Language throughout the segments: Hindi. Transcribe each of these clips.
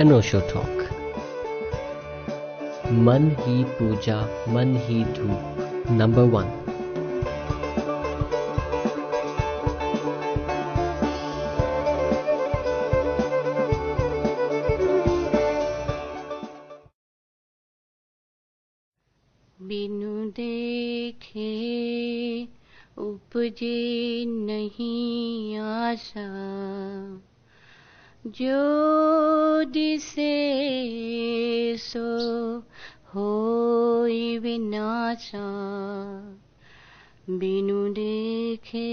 अनोशो टॉक मन ही पूजा मन ही धूप नंबर वन बिनु देखे उपजे नहीं आशा। जो बिनु देखे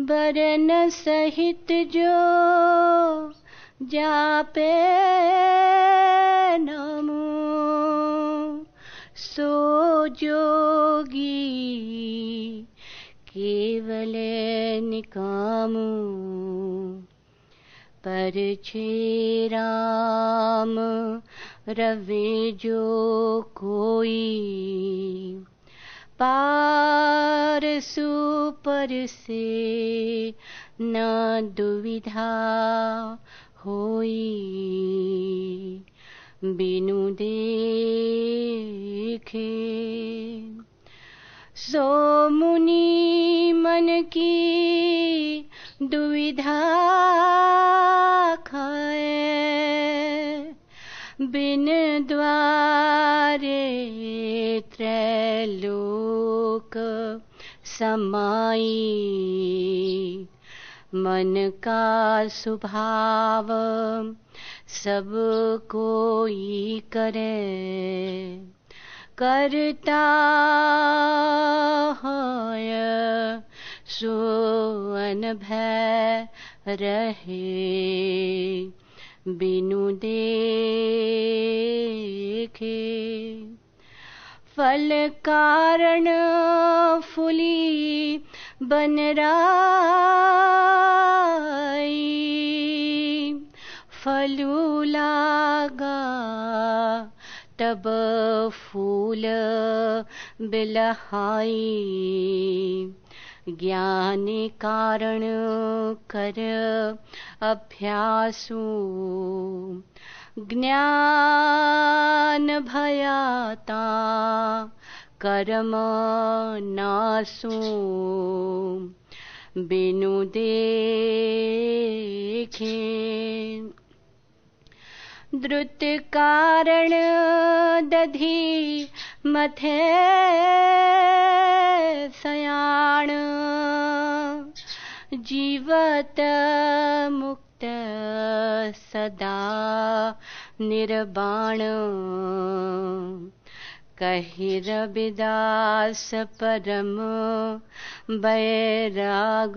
बरन सहित जो जापे नमो सो जोगी केवल निकामो। पर छे राम रवे जो कोई। पार सुपर से न दुविधा होई। बिनु देखे सो मुनि मन की दुविधा बिन द्वारे त्रैलोक समाई। मन का स्वभाव सब कोई करे। करता है सो भय रहे। बिनु देखे। फल कारण फुली बनराई। फलू लागा तब फूल बिलहाई। ज्ञान कारण कर अभ्यासु। ज्ञान भयाता कर्म नासु। बिनु देखे द्रुत कारण दधी मथे सयाण। जीवत मुक्त सदा निर्बाण। कहिर विदास परम बैराग।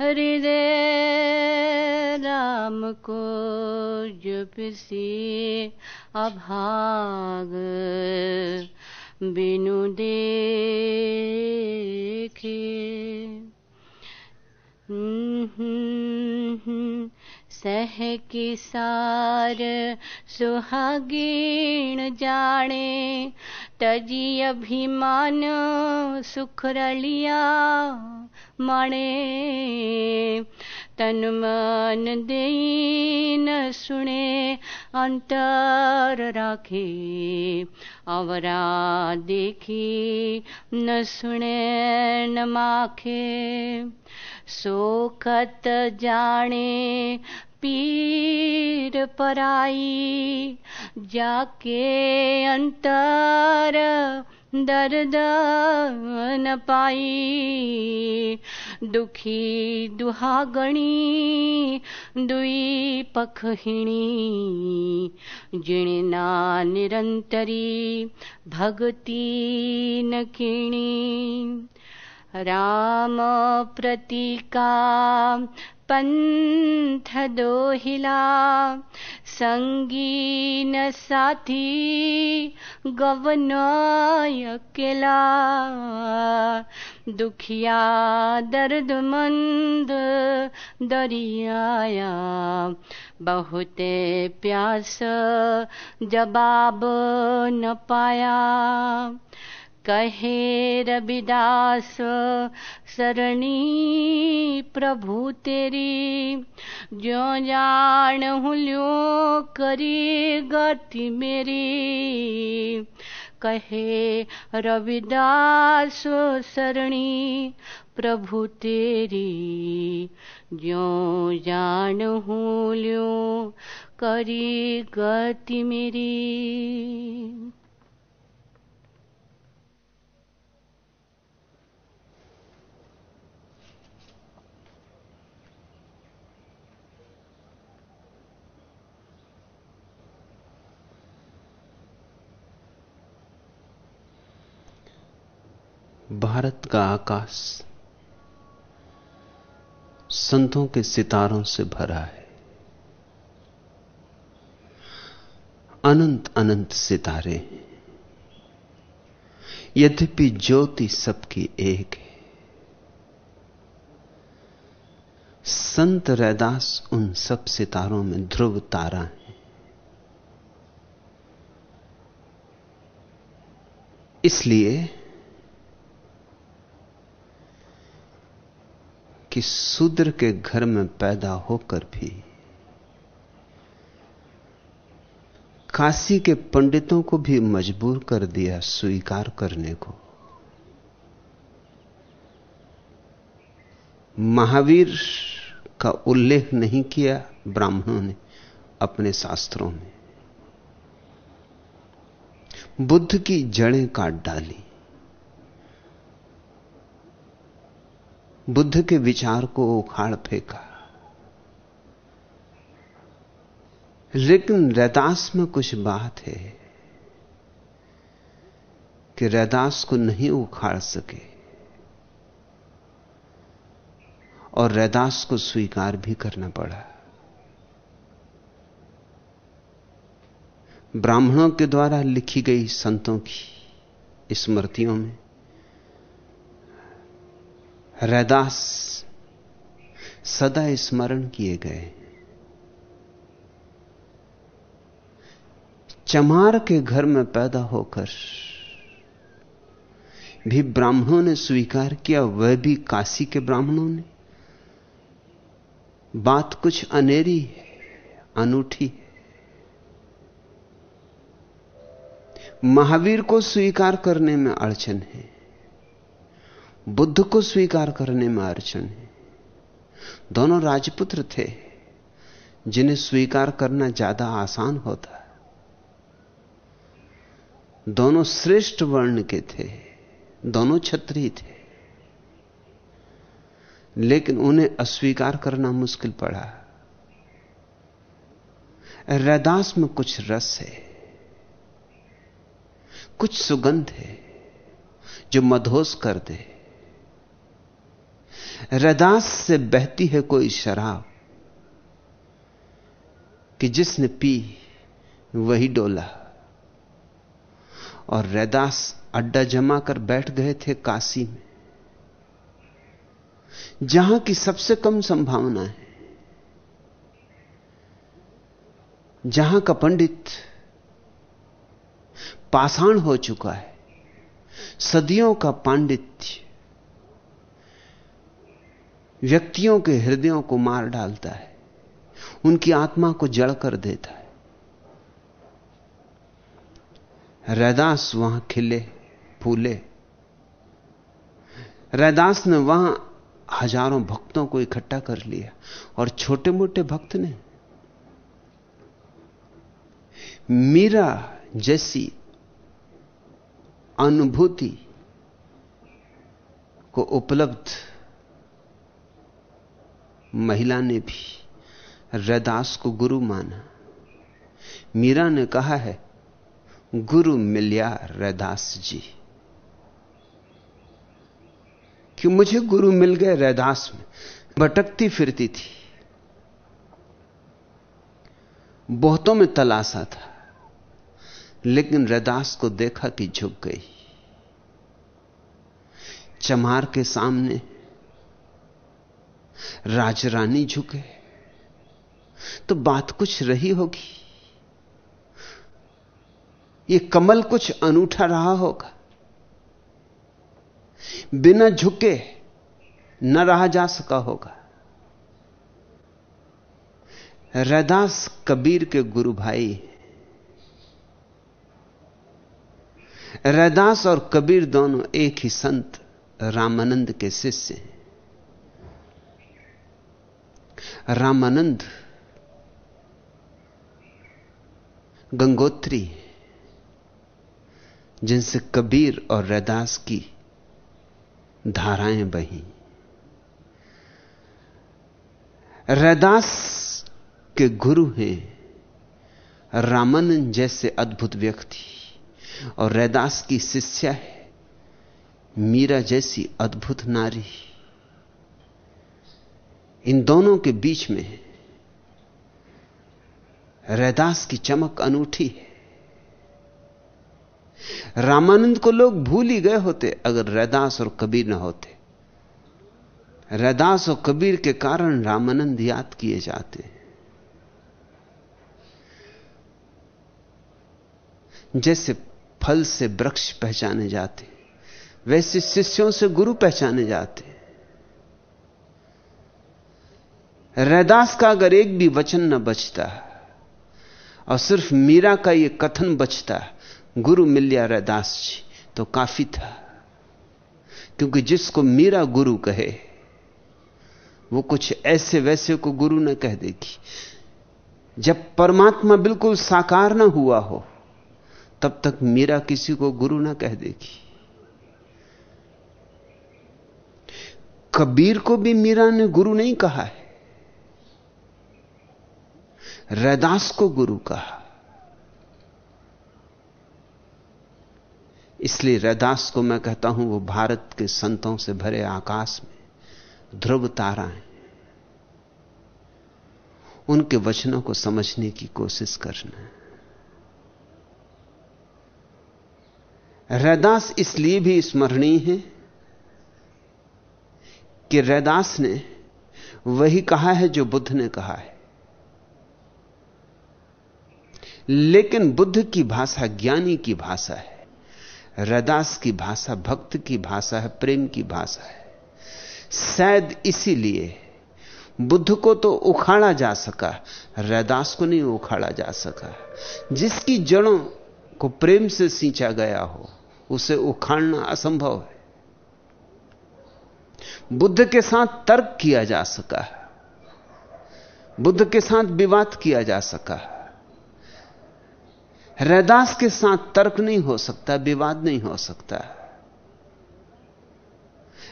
हृदय राम को जपसी अभाग बिनु देखे। सह की सार सुहागीण जाने तजी अभिमान सुख रलिया माणे। तन मन देन सुने अंतर राखे। अवरा देखी न सुने न माखे। सोखत जाने पीर पराई जाके अंतर दर्द न पाई। दुखी दुहागणी दुई पखहिणी जिणना निरंतरी भक्ति न किणी। राम प्रतीका पंथ दोहिला संगी न साथी गवन अकेला दुखिया दर्द मंद दरियाया। बहुते प्यास, जवाब न पाया। कहे रविदास, सरणी प्रभु तेरी। जो जान हुल्यो करी गति मेरी। कहे रविदास, सरणी प्रभु तेरी। जो जान हुल्यो करी गति मेरी। भारत का आकाश संतों के सितारों से भरा है। अनंत अनंत सितारे हैं। यद्यपि ज्योति सबकी एक है। संत रैदास उन सब सितारों में ध्रुव तारा है। इसलिए कि शूद्र के घर में पैदा होकर भी काशी के पंडितों को भी मजबूर कर दिया, स्वीकार करने को। महावीर का उल्लेख नहीं किया ब्राह्मणों ने अपने शास्त्रों में। बुद्ध की जड़ें काट डाली। बुद्ध के विचार को उखाड़ फेंका। लेकिन रैदास में कुछ बात है कि रैदास को नहीं उखाड़ सके और रैदास को स्वीकार भी करना पड़ा। ब्राह्मणों के द्वारा लिखी गई संतों की स्मृतियों में रैदास सदा स्मरण किए गए। चमार के घर में पैदा होकर भी ब्राह्मणों ने स्वीकार किया, वह भी काशी के ब्राह्मणों ने। बात कुछ अनेरी है, अनूठी महावीर को स्वीकार करने में अड़चन है। बुद्ध को स्वीकार करने में अड़चन है। दोनों राजपुत्र थे, जिन्हें स्वीकार करना ज़्यादा आसान होता दोनों श्रेष्ठ वर्ण के थे, दोनों छत्री थे। लेकिन उन्हें अस्वीकार करना मुश्किल पड़ा। रैदास में कुछ रस है, कुछ सुगंध है, जो मधोस कर दे। रदास से बहती है कोई शराब कि जिसने पी, वही डोला। और रैदास अड्डा जमा कर बैठ गए थे काशी में, जहाँ की सबसे कम संभावना है, जहाँ का पंडित पाषाण हो चुका है, सदियों का पांडित्य। व्यक्तियों के हृदयों को मार डालता है। उनकी आत्मा को जड़ कर देता है। रैदास वहाँ खिले, फूले। रैदास ने वहाँ हज़ारों भक्तों को इकट्ठा कर लिया और छोटे मोटे भक्त ने मीरा जैसी अनुभूति को उपलब्ध महिला ने भी रैदास को गुरु माना। मीरा ने कहा है, गुरु मिलिया रैदास जी। कि मुझे गुरु मिल गए रैदास में? भटकती फिरती थी। बहुतों में तलाशा था, लेकिन रैदास को देखा कि झुक गई। चमार के सामने राजरानी झुके। तो बात कुछ रही होगी। ये कमल कुछ अनूठा रहा होगा। बिना झुके न रहा जा सका होगा। रैदास कबीर के गुरु भाई रैदास और कबीर दोनों एक ही संत रामानंद के शिष्य हैं। रामानंद, गंगोत्री, जिनसे कबीर और रैदास की धाराएँ बही। रैदास के गुरु हैं, रामानंद जैसे अद्भुत व्यक्ति, और रैदास की शिष्या है, मीरा जैसी अद्भुत नारी। इन दोनों के बीच में रैदास की चमक अनूठी है। रामानंद को लोग भूल ही गए होते, अगर रैदास और कबीर न होते। रैदास और कबीर के कारण रामानंद याद किए जाते। जैसे फल से वृक्ष पहचाने जाते, वैसे शिष्यों से गुरु पहचाने जाते। रैदास का अगर एक भी वचन न बचता और सिर्फ़ मीरा का यह कथन बचता गुरु मिल गया रैदास जी तो काफ़ी था। क्योंकि जिसको मीरा गुरु कहे, वो कुछ ऐसे वैसे को गुरु न कह देगी। जब परमात्मा बिल्कुल साकार ना हुआ हो, तब तक मीरा किसी को गुरु ना कह देगी। कबीर को भी मीरा ने गुरु नहीं कहा है। रैदास को गुरु कहा। इसलिए रैदास को मैं कहता हूँ, वो भारत के संतों से भरे आकाश में ध्रुव तारा है। उनके वचनों को समझने की कोशिश करना रैदास इसलिए भी स्मरणीय है कि रैदास ने वही कहा है जो बुद्ध ने कहा है। लेकिन बुद्ध की भाषा, ज्ञानी की भाषा है। रदास की भाषा, भक्त की भाषा है, प्रेम की भाषा है। शायद इसीलिए बुद्ध को तो उखाड़ा जा सका, रैदास को नहीं उखाड़ा जा सका। जिसकी जड़ों को प्रेम से सींचा गया हो, उसे उखाड़ना असंभव है। बुद्ध के साथ तर्क किया जा सका, बुद्ध के साथ विवाद किया जा सका। रैदास के साथ तर्क नहीं हो सकता, विवाद नहीं हो सकता।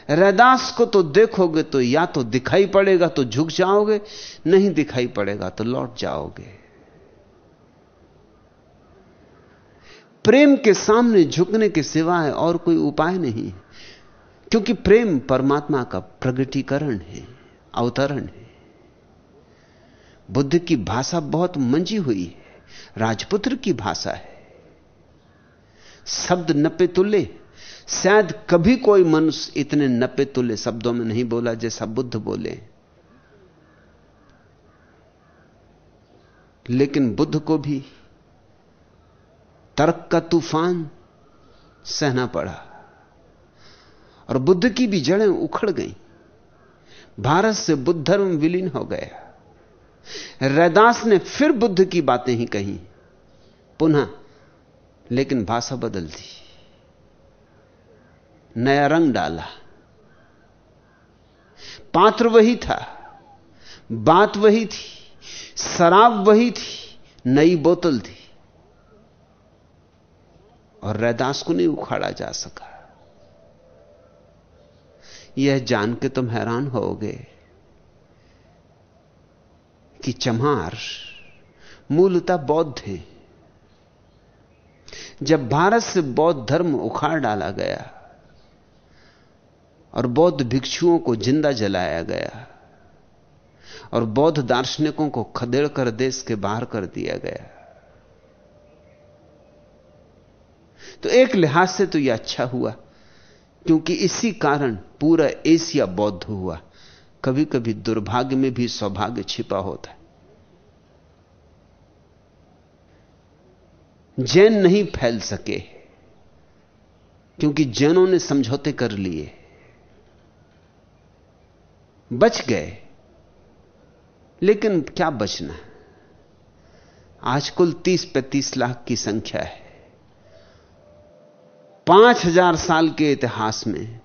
रैदास को तो देखोगे तो या तो दिखाई पड़ेगा तो झुक जाओगे, नहीं दिखाई पड़ेगा तो लौट जाओगे। प्रेम के सामने झुकने के सिवाय और कोई उपाय नहीं क्योंकि प्रेम परमात्मा का प्रगटीकरण है, अवतरण है। बुद्ध की भाषा बहुत मंजी हुई है। राजपुत्र की भाषा है। शब्द नपे तुल्य शायद कभी कोई मनुष्य इतने नपे तुल्य शब्दों में नहीं बोला जैसा बुद्ध बोले। लेकिन बुद्ध को भी तर्क का तूफ़ान सहना पड़ा। और बुद्ध की भी जड़ें उखड़ गईं। भारत से बुद्ध धर्म विलीन हो गया। रैदास ने फिर बुद्ध की बातें ही कही। पुनः, लेकिन भाषा बदल दी। नया रंग डाला। पात्र वही था। बात वही थी। शराब वही थी। नई बोतल थी। और रैदास को नहीं उखाड़ा जा सका। यह जान के तुम हैरान होगे। कि चमार मूलतः बौद्ध थे जब भारत से बौद्ध धर्म उखाड़ डाला गया और बौद्ध भिक्षुओं को ज़िंदा जलाया गया और बौद्ध दार्शनिकों को खदेड़ कर देश के बाहर कर दिया गया तो एक लिहाज से तो यह अच्छा हुआ, क्योंकि इसी कारण पूरा एशिया बौद्ध हुआ। कभी कभी दुर्भाग्य में भी सौभाग्य छिपा होता है। जैन नहीं फैल सके, क्योंकि जैनों ने समझौते कर लिए। बच गए, लेकिन क्या बचना? आज कुल 30 पैंतीस लाख की संख्या है। पाँच हज़ार साल के इतिहास में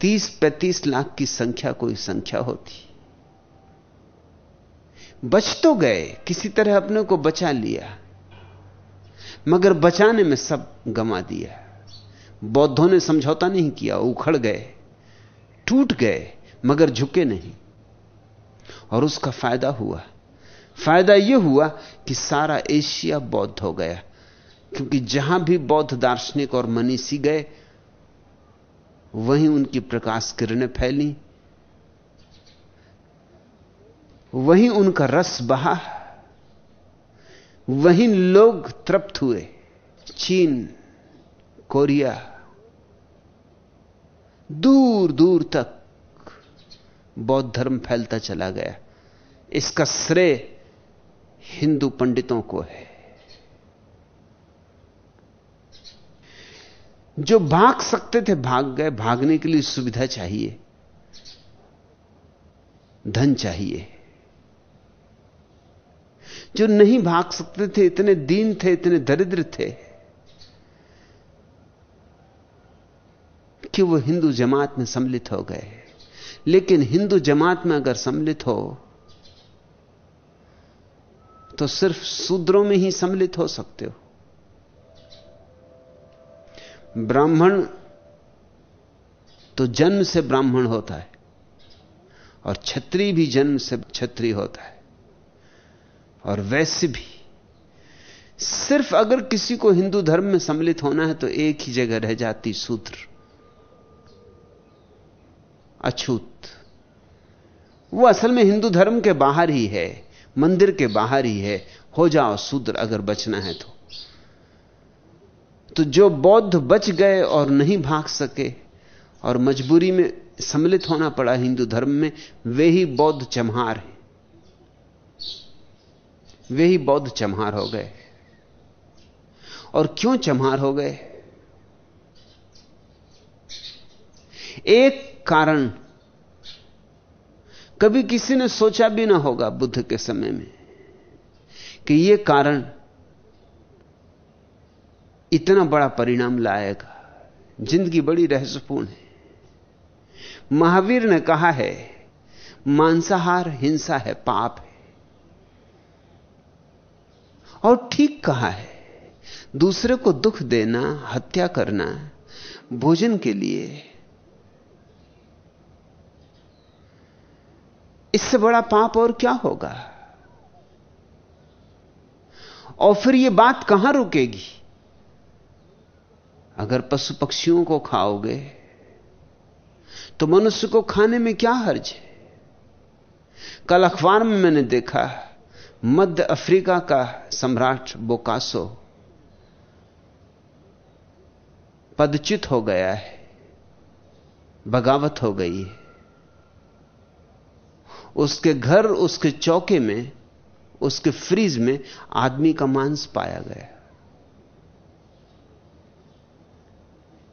30 पैंतीस लाख की संख्या कोई संख्या होती। बच तो गए, किसी तरह अपने को बचा लिया। मगर बचाने में सब गमा दिया बौद्धों ने समझौता नहीं किया, उखड़ गए, टूट गए, मगर झुके नहीं। और उसका फ़ायदा हुआ। फ़ायदा यह हुआ कि सारा एशिया बौद्ध हो गया, क्योंकि जहाँ भी बौद्ध दार्शनिक और मनीषी गए, वहीं उनकी प्रकाश किरणें फैली, वहीं उनका रस बहा। वहीं लोग तृप्त हुए। चीन, कोरिया दूर दूर तक बौद्ध धर्म फैलता चला गया। इसका श्रेय हिंदू पंडितों को है। जो भाग सकते थे, भाग गए। भागने के लिए सुविधा चाहिए। धन चाहिए। जो नहीं भाग सकते थे, इतने दीन थे, इतने दरिद्र थे, कि वो हिंदू जमात में सम्मिलित हो गए। लेकिन हिंदू जमात में अगर सम्मिलित हो तो सिर्फ़ शूद्रों में ही सम्मिलित हो सकते हो। ब्राह्मण तो जन्म से ब्राह्मण होता है, और छत्री भी जन्म से छत्री होता है। और वैसे भी, सिर्फ़ अगर किसी को हिंदू धर्म में सम्मिलित होना है तो एक ही जगह रह जाती सूत्र। अछूत। वो असल में हिंदू धर्म के बाहर ही है, मंदिर के बाहर ही है। हो जाओ सूत्र अगर बचना है तो। तो जो बौद्ध बच गए और नहीं भाग सके और मजबूरी में सम्मिलित होना पड़ा हिंदू धर्म में, वे ही बौद्ध चमहार हैं। वे ही बौद्ध चमहार हो गए। और क्यों चमहार हो गए? एक कारण कभी किसी ने सोचा भी ना होगा बुद्ध के समय में कि यह कारण इतना बड़ा परिणाम लाएगा। ज़िंदगी बड़ी रहस्यपूर्ण है। महावीर ने कहा है, मांसाहार हिंसा है, पाप है। और ठीक कहा है। दूसरे को दुख देना, हत्या करना, भोजन के लिए। इससे बड़ा पाप और क्या होगा? और फिर यह बात कहाँ रुकेगी? अगर पशु पक्षियों को खाओगे तो मनुष्य को खाने में क्या हर्ज है? कल अखबार में मैंने देखा मध्य अफ्रीका का सम्राट बोकासो पदच्युत हो गया है, बगावत हो गई है। उसके घर, उसके चौके में, उसके फ्रीज में आदमी का मांस पाया गया।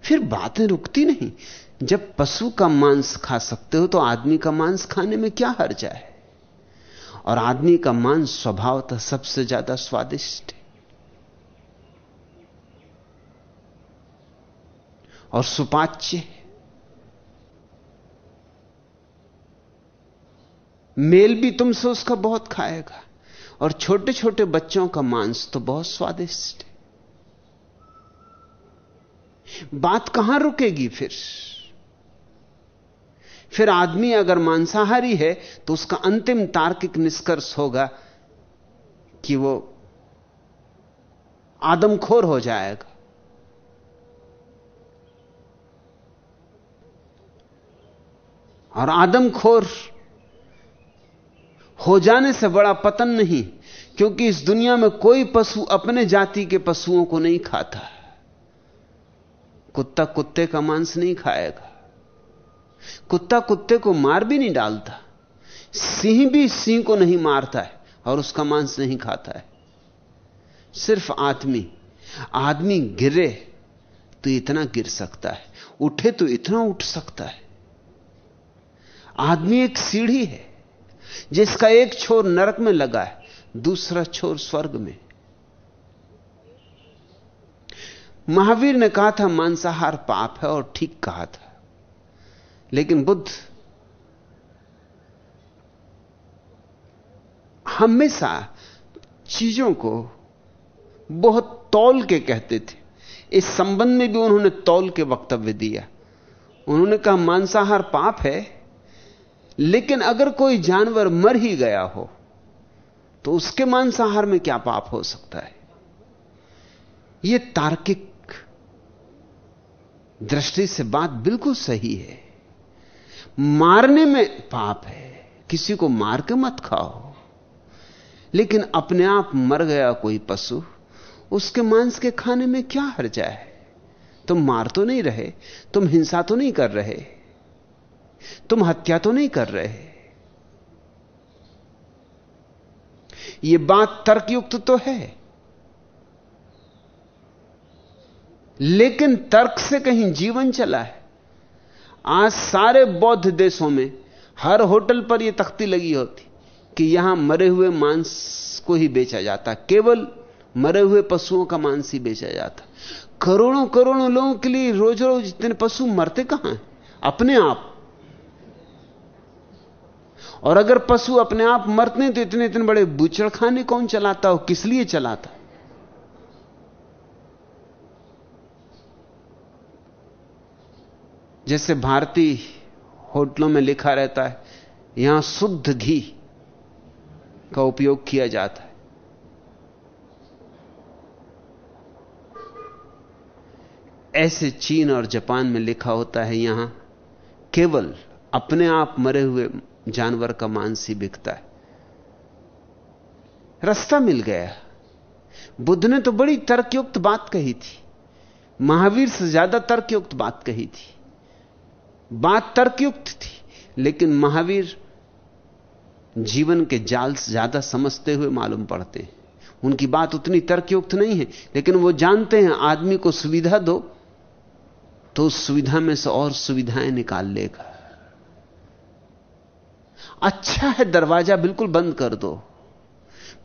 फिर बातें रुकती नहीं। जब पशु का मांस खा सकते हो तो आदमी का मांस खाने में क्या हर्ज है? और आदमी का मांस स्वभावतः सबसे ज़्यादा स्वादिष्ट है। और सुपाच्य है। मेल भी तुमसे उसका बहुत खाएगा। और छोटे छोटे बच्चों का मांस तो बहुत स्वादिष्ट है। बात कहाँ रुकेगी फिर? फिर आदमी अगर मांसाहारी है तो उसका अंतिम तार्किक निष्कर्ष होगा कि वो आदमखोर हो जाएगा। और आदमखोर हो जाने से बड़ा पतन नहीं, क्योंकि इस दुनिया में कोई पशु अपने जाति के पशुओं को नहीं खाता। कुत्ता कुत्ते का मांस नहीं खाएगा। कुत्ता कुत्ते को मार भी नहीं डालता। सिंह भी सिंह को नहीं मारता है और उसका मांस नहीं खाता है। सिर्फ़ आदमी आदमी गिरे तो इतना गिर सकता है, उठे तो इतना उठ सकता है। आदमी एक सीढ़ी है, जिसका एक छोर नरक में लगा है, दूसरा छोर स्वर्ग में। महावीर ने कहा था, मांसाहार पाप है और ठीक कहा था। लेकिन बुद्ध हमेशा चीज़ों को बहुत तौल के कहते थे। इस संबंध में भी उन्होंने तौल के वक्तव्य दिया। उन्होंने कहा, मांसाहार पाप है, लेकिन अगर कोई जानवर मर ही गया हो तो उसके मांसाहार में क्या पाप हो सकता है? यह तार्किक दृष्टि से बात बिल्कुल सही है। मारने में पाप है। किसी को मार के मत खाओ। लेकिन अपने आप मर गया कोई पशु, उसके मांस के खाने में क्या हर्जा है? तुम मार तो नहीं रहे, तुम हिंसा तो नहीं कर रहे, तुम हत्या तो नहीं कर रहे। यह बात तर्कयुक्त तो है। लेकिन तर्क से कहीं जीवन चला है। आज सारे बौद्ध देशों में हर होटल पर यह तख्ती लगी होती कि यहाँ मरे हुए मांस को ही बेचा जाता, केवल मरे हुए पशुओं का मांस ही बेचा जाता। करोड़ों करोड़ों लोगों के लिए रोज रोज इतने पशु मरते कहाँ हैं? अपने आप। और अगर पशु अपने आप मरते हैं तो इतने इतने बड़े बुचड़ खाने कौन चलाता हो किस लिए चलाता? जैसे भारतीय होटलों में लिखा रहता है, यहाँ शुद्ध घी का उपयोग किया जाता है। ऐसे चीन और जापान में लिखा होता है यहाँ, केवल अपने आप मरे हुए जानवर का मांस ही बिकता है। रास्ता मिल गया। बुद्ध ने तो बड़ी तर्कयुक्त बात कही थी। महावीर से ज़्यादा तर्कयुक्त बात कही थी। बात तर्कयुक्त थी, लेकिन महावीर जीवन के जाल से ज़्यादा समझते हुए मालूम पड़ते हैं। उनकी बात उतनी तर्कयुक्त नहीं है, लेकिन वो जानते हैं, आदमी को सुविधा दो तो उस सुविधा में से और सुविधाएँ निकाल लेगा। अच्छा है, दरवाज़ा बिल्कुल बंद कर दो।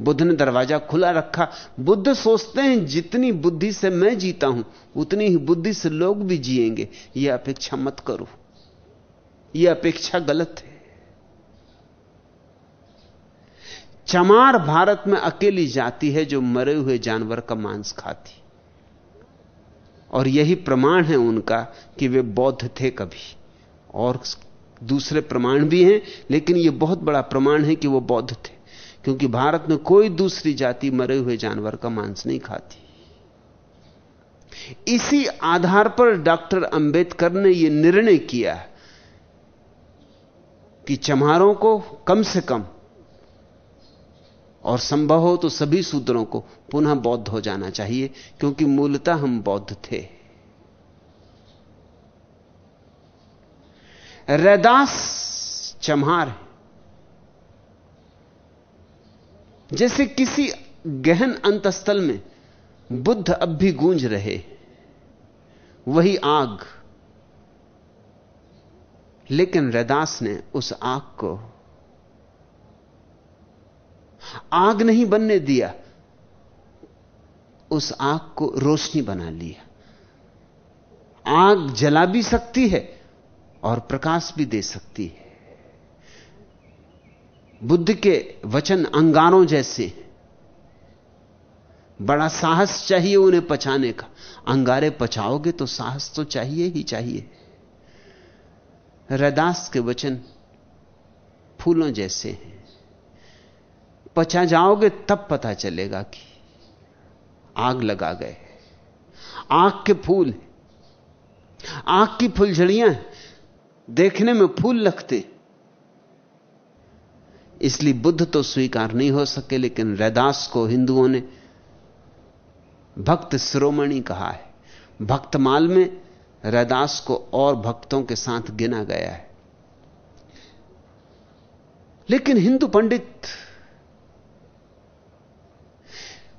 बुद्ध ने दरवाज़ा खुला रखा। बुद्ध सोचते हैं, जितनी बुद्धि से मैं जीता हूँ, उतनी ही बुद्धि से लोग भी जिएँगे। यह अपेक्षा मत करो। यह अपेक्षा गलत है। चमार भारत में अकेली जाति है जो मरे हुए जानवर का मांस खाती। और यही प्रमाण है उनका कि वे बौद्ध थे कभी। और दूसरे प्रमाण भी हैं, लेकिन यह बहुत बड़ा प्रमाण है कि वो बौद्ध थे। क्योंकि भारत में कोई दूसरी जाति मरे हुए जानवर का मांस नहीं खाती। इसी आधार पर डॉक्टर अंबेडकर ने यह निर्णय किया कि चमारों को कम से कम, और संभव हो तो सभी सूत्रों को पुनः बौद्ध हो जाना चाहिए, क्योंकि मूलतः हम बौद्ध थे। रैदास चम्हार जैसे किसी गहन अंतस्थल में बुद्ध अब भी गूंज रहे वही आग लेकिन रैदास ने उस आग को आग नहीं बनने दिया, उस आग को रोशनी बना लिया। आग जला भी सकती है और प्रकाश भी दे सकती है। बुद्ध के वचन अंगारों जैसे बड़ा साहस चाहिए उन्हें पचाने का। अंगारे पचाओगे तो साहस तो चाहिए ही चाहिए। रदास के वचन फूलों जैसे हैं। पचा जाओगे तब पता चलेगा कि आग लगा गए आग के फूल आग की फुलझड़ियाँ देखने में फूल लगते इसलिए बुद्ध तो स्वीकार नहीं हो सके, लेकिन रैदास को हिंदुओं ने भक्त शिरोमणि कहा है। भक्तमाल में रैदास को और भक्तों के साथ गिना गया है। लेकिन हिंदू पंडित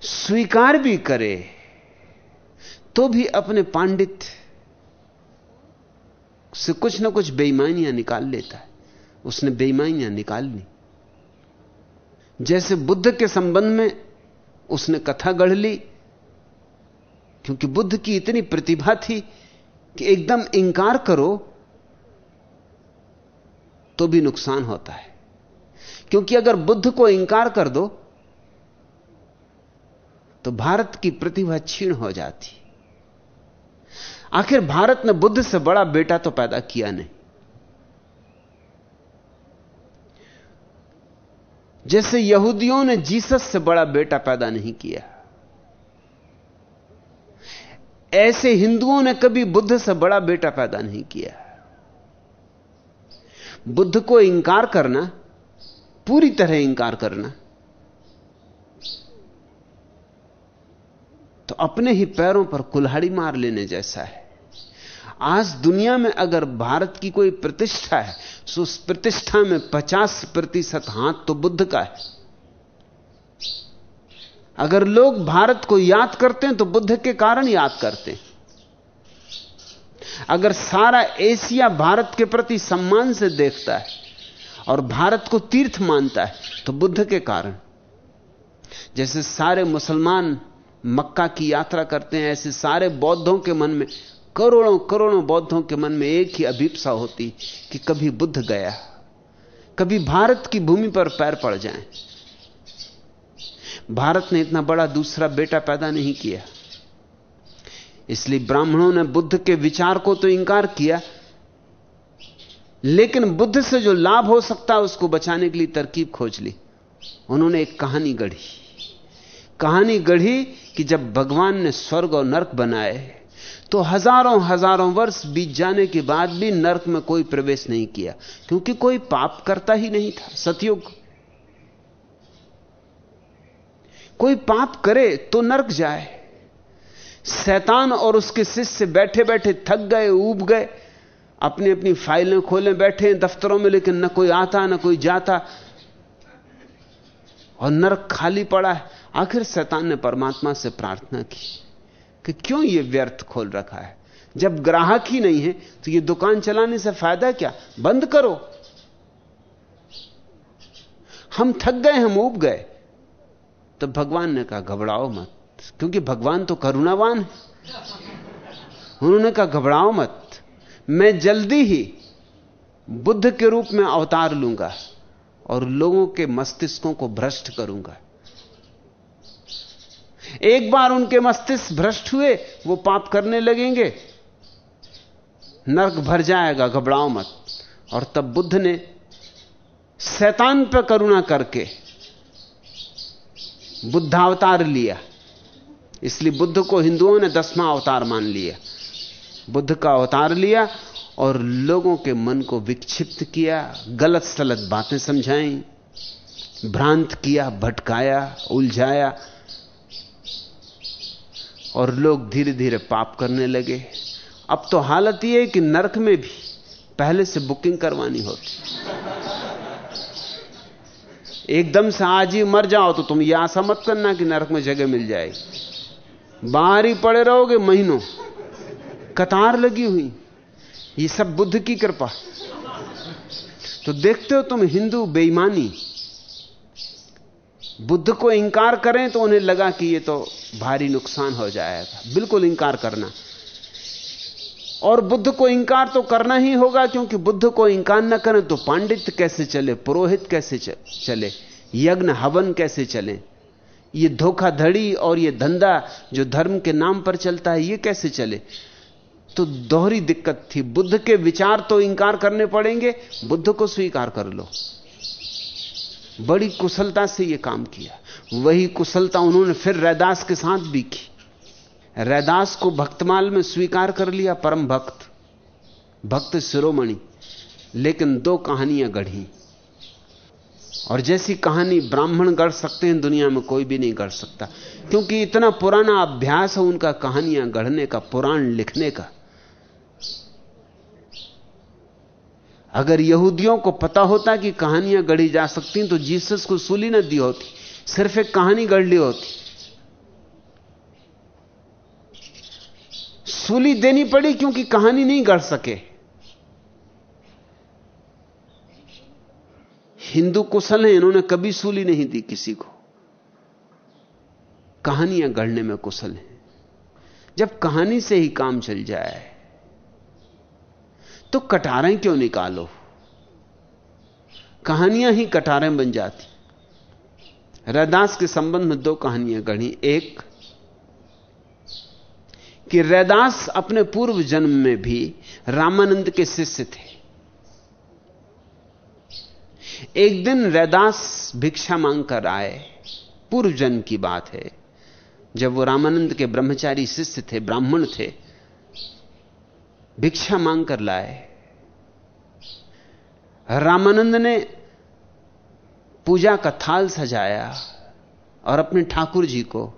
स्वीकार भी करे तो भी अपने पांडित्य से कुछ ना कुछ बेईमानियाँ निकाल लेता है। उसने बेईमानियाँ निकाल ली। जैसे बुद्ध के संबंध में उसने कथा गढ़ ली, क्योंकि बुद्ध की इतनी प्रतिभा थी कि एकदम इंकार करो तो भी नुकसान होता है। क्योंकि अगर बुद्ध को इंकार कर दो तो भारत की प्रतिभा क्षीण हो जाती। आखिर भारत ने बुद्ध से बड़ा बेटा तो पैदा किया नहीं। जैसे यहूदियों ने जीसस से बड़ा बेटा पैदा नहीं किया। ऐसे हिंदुओं ने कभी बुद्ध से बड़ा बेटा पैदा नहीं किया। बुद्ध को इंकार करना, पूरी तरह इंकार करना तो अपने ही पैरों पर कुल्हाड़ी मार लेने जैसा है। आज दुनिया में अगर भारत की कोई प्रतिष्ठा है तो उस प्रतिष्ठा में 50 प्रतिशत हाथ तो बुद्ध का है। अगर लोग भारत को याद करते हैं तो बुद्ध के कारण याद करते हैं। अगर सारा एशिया भारत के प्रति सम्मान से देखता है और भारत को तीर्थ मानता है तो बुद्ध के कारण। जैसे सारे मुसलमान मक्का की यात्रा करते हैं, ऐसे सारे बौद्धों के मन में, करोड़ों करोड़ों बौद्धों के मन में एक ही अभीपसा होती कि कभी बुद्ध गया, कभी भारत की भूमि पर पैर पड़ जाए भारत ने इतना बड़ा दूसरा बेटा पैदा नहीं किया। इसलिए ब्राह्मणों ने बुद्ध के विचार को तो इंकार किया, लेकिन बुद्ध से जो लाभ हो सकता है उसको बचाने के लिए तरकीब खोज ली। उन्होंने एक कहानी गढ़ी। कहानी गढ़ी कि जब भगवान ने स्वर्ग और नर्क बनाए तो हज़ारों हज़ारों वर्ष बीत जाने के बाद भी नर्क में कोई प्रवेश नहीं किया, क्योंकि कोई पाप करता ही नहीं था, सतयुग। कोई पाप करे तो नरक जाए। शैतान और उसके शिष्य बैठे बैठे थक गए, ऊब गए अपनी अपनी फाइलें खोले, बैठे हैं दफ्तरों में, लेकिन न कोई आता, न कोई जाता। और नरक खाली पड़ा है। आखिर शैतान ने परमात्मा से प्रार्थना की कि क्यों ये व्यर्थ खोल रखा है? जब ग्राहक ही नहीं है तो ये दुकान चलाने से फ़ायदा क्या? बंद करो। हम थक गए, हम ऊब गए। तो भगवान ने कहा, घबराओ मत। क्योंकि भगवान तो करुणावान है। उन्होंने कहा, घबराओ मत। मैं जल्दी ही बुद्ध के रूप में अवतार लूँगा और लोगों के मस्तिष्कों को भ्रष्ट करूँगा। एक बार उनके मस्तिष्क भ्रष्ट हुए, वो पाप करने लगेंगे। नर्क भर जाएगा, घबराओ मत। और तब बुद्ध ने शैतान पर करुणा करके बुद्धावतार लिया। इसलिए बुद्ध को हिंदुओं ने दसवां अवतार मान लिया। बुद्ध का अवतार लिया और लोगों के मन को विक्षिप्त किया, गलत सलत बातें समझाई, भ्रांत किया, भटकाया, उलझाया और लोग धीरे धीरे पाप करने लगे। अब तो हालत यह है कि नरक में भी पहले से बुकिंग करवानी होती। एकदम से आज ही मर जाओ तो तुम यह आशा मत करना कि नरक में जगह मिल जाएगी बाहर ही पड़े रहोगे महीनों। कतार लगी हुई। ये सब बुद्ध की कृपा। तो देखते हो तुम हिंदू बेईमानी। बुद्ध को इंकार करें तो उन्हें लगा कि ये तो भारी नुकसान हो जाएगा। बिल्कुल इंकार करना। और बुद्ध को इंकार तो करना ही होगा, क्योंकि बुद्ध को इंकार न करें तो पांडित्य कैसे चले, पुरोहित कैसे चले, यज्ञ हवन कैसे चले? ये धोखाधड़ी और ये धंधा जो धर्म के नाम पर चलता है, ये कैसे चले? तो दोहरी दिक्कत थी। बुद्ध के विचार तो इंकार करने पड़ेंगे, बुद्ध को स्वीकार कर लो। बड़ी कुशलता से यह काम किया। वही कुशलता उन्होंने फिर रैदास के साथ भी की। रैदास को भक्तमाल में स्वीकार कर लिया, परम भक्त। भक्त शिरोमणि, लेकिन दो कहानियाँ गढ़ी। और जैसी कहानी ब्राह्मण गढ़ सकते हैं, दुनिया में कोई भी नहीं गढ़ सकता। क्योंकि इतना पुराना अभ्यास है उनका कहानियाँ गढ़ने का, पुराण लिखने का। अगर यहूदियों को पता होता कि कहानियाँ गढ़ी जा सकती तो जीसस को सूली न दी होती। सिर्फ़ एक कहानी गढ़ ली होती। सूली देनी पड़ी क्योंकि कहानी नहीं गढ़ सके। हिंदू कुशल हैं, इन्होंने कभी सूली नहीं दी किसी को। कहानियाँ गढ़ने में कुशल हैं। जब कहानी से ही काम चल जाए तो कटारें क्यों निकालो? कहानियाँ ही कटारें बन जाती। रैदास के संबंध में दो कहानियाँ गढ़ी, एक कि रैदास अपने पूर्व जन्म में भी रामानंद के शिष्य थे। एक दिन रैदास भिक्षा मांगकर आए। पूर्व जन्म की बात है। जब वो रामानंद के ब्रह्मचारी शिष्य थे, ब्राह्मण थे, भिक्षा मांगकर लाए। रामानंद ने पूजा का थाल सजाया और अपने ठाकुर जी को,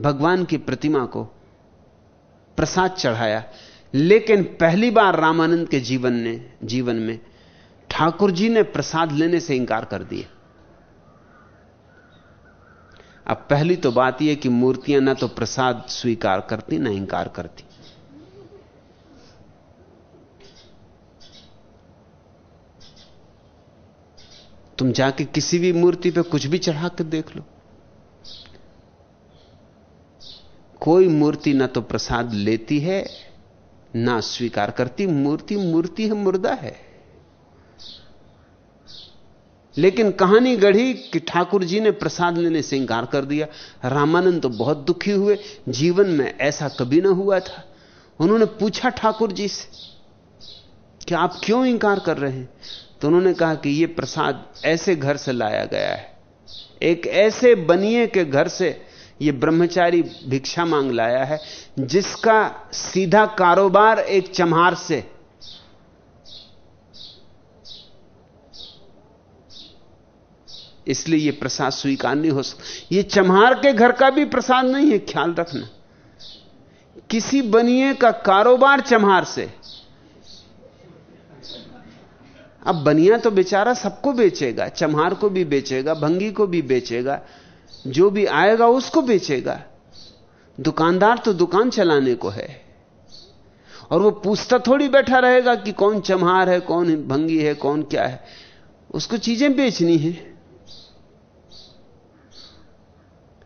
भगवान की प्रतिमा को प्रसाद चढ़ाया। लेकिन पहली बार रामानंद के जीवन ने, जीवन में ठाकुर जी ने प्रसाद लेने से इंकार कर दिया अब पहली तो बात यह कि मूर्तियाँ ना तो प्रसाद स्वीकार करती, ना इंकार करती। तुम जाके किसी भी मूर्ति पे कुछ भी चढ़ा कर देख लो। कोई मूर्ति ना तो प्रसाद लेती है, ना स्वीकार करती। मूर्ति मूर्ति है, मुर्दा है। लेकिन कहानी गढ़ी कि ठाकुर जी ने प्रसाद लेने से इंकार कर दिया। रामानंद तो बहुत दुखी हुए। जीवन में ऐसा कभी ना हुआ था। उन्होंने पूछा ठाकुर जी से कि आप क्यों इंकार कर रहे हैं? तो उन्होंने कहा कि यह प्रसाद ऐसे घर से लाया गया है। एक ऐसे बनिए के घर से यह ब्रह्मचारी भिक्षा मांग लाया है, जिसका सीधा कारोबार एक चम्हार से। इसलिए यह प्रसाद स्वीकार नहीं हो सकता। यह चम्हार के घर का भी प्रसाद नहीं है, ख्याल रखना। किसी बनिए का कारोबार चम्हार से। अब बनिया तो बेचारा सबको बेचेगा, चम्हार को भी बेचेगा, भंगी को भी बेचेगा। जो भी आएगा उसको बेचेगा। दुकानदार तो दुकान चलाने को है। और वो पूछता थोड़ी बैठा रहेगा कि कौन चमहार है, कौन भंगी है, कौन क्या है। उसको चीज़ें बेचनी है।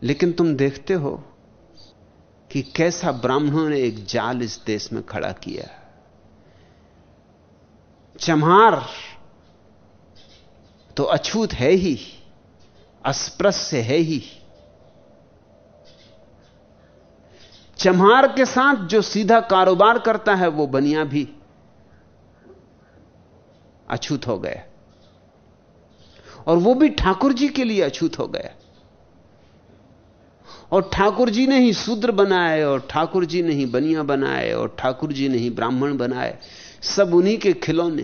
लेकिन तुम देखते हो कि कैसा ब्राह्मणों ने एक जाल इस देश में खड़ा किया। चम्हार तो अछूत है ही। अस्पृश्य है ही। चम्हार के साथ जो सीधा कारोबार करता है, वो बनिया भी अछूत हो गया। और वो भी ठाकुर जी के लिए अछूत हो गया। और ठाकुर जी ने ही शूद्र बनाए, और ठाकुर जी ने ही बनिया बनाए, और ठाकुर जी ने ही ब्राह्मण बनाए। सब उन्हीं के खिलौने,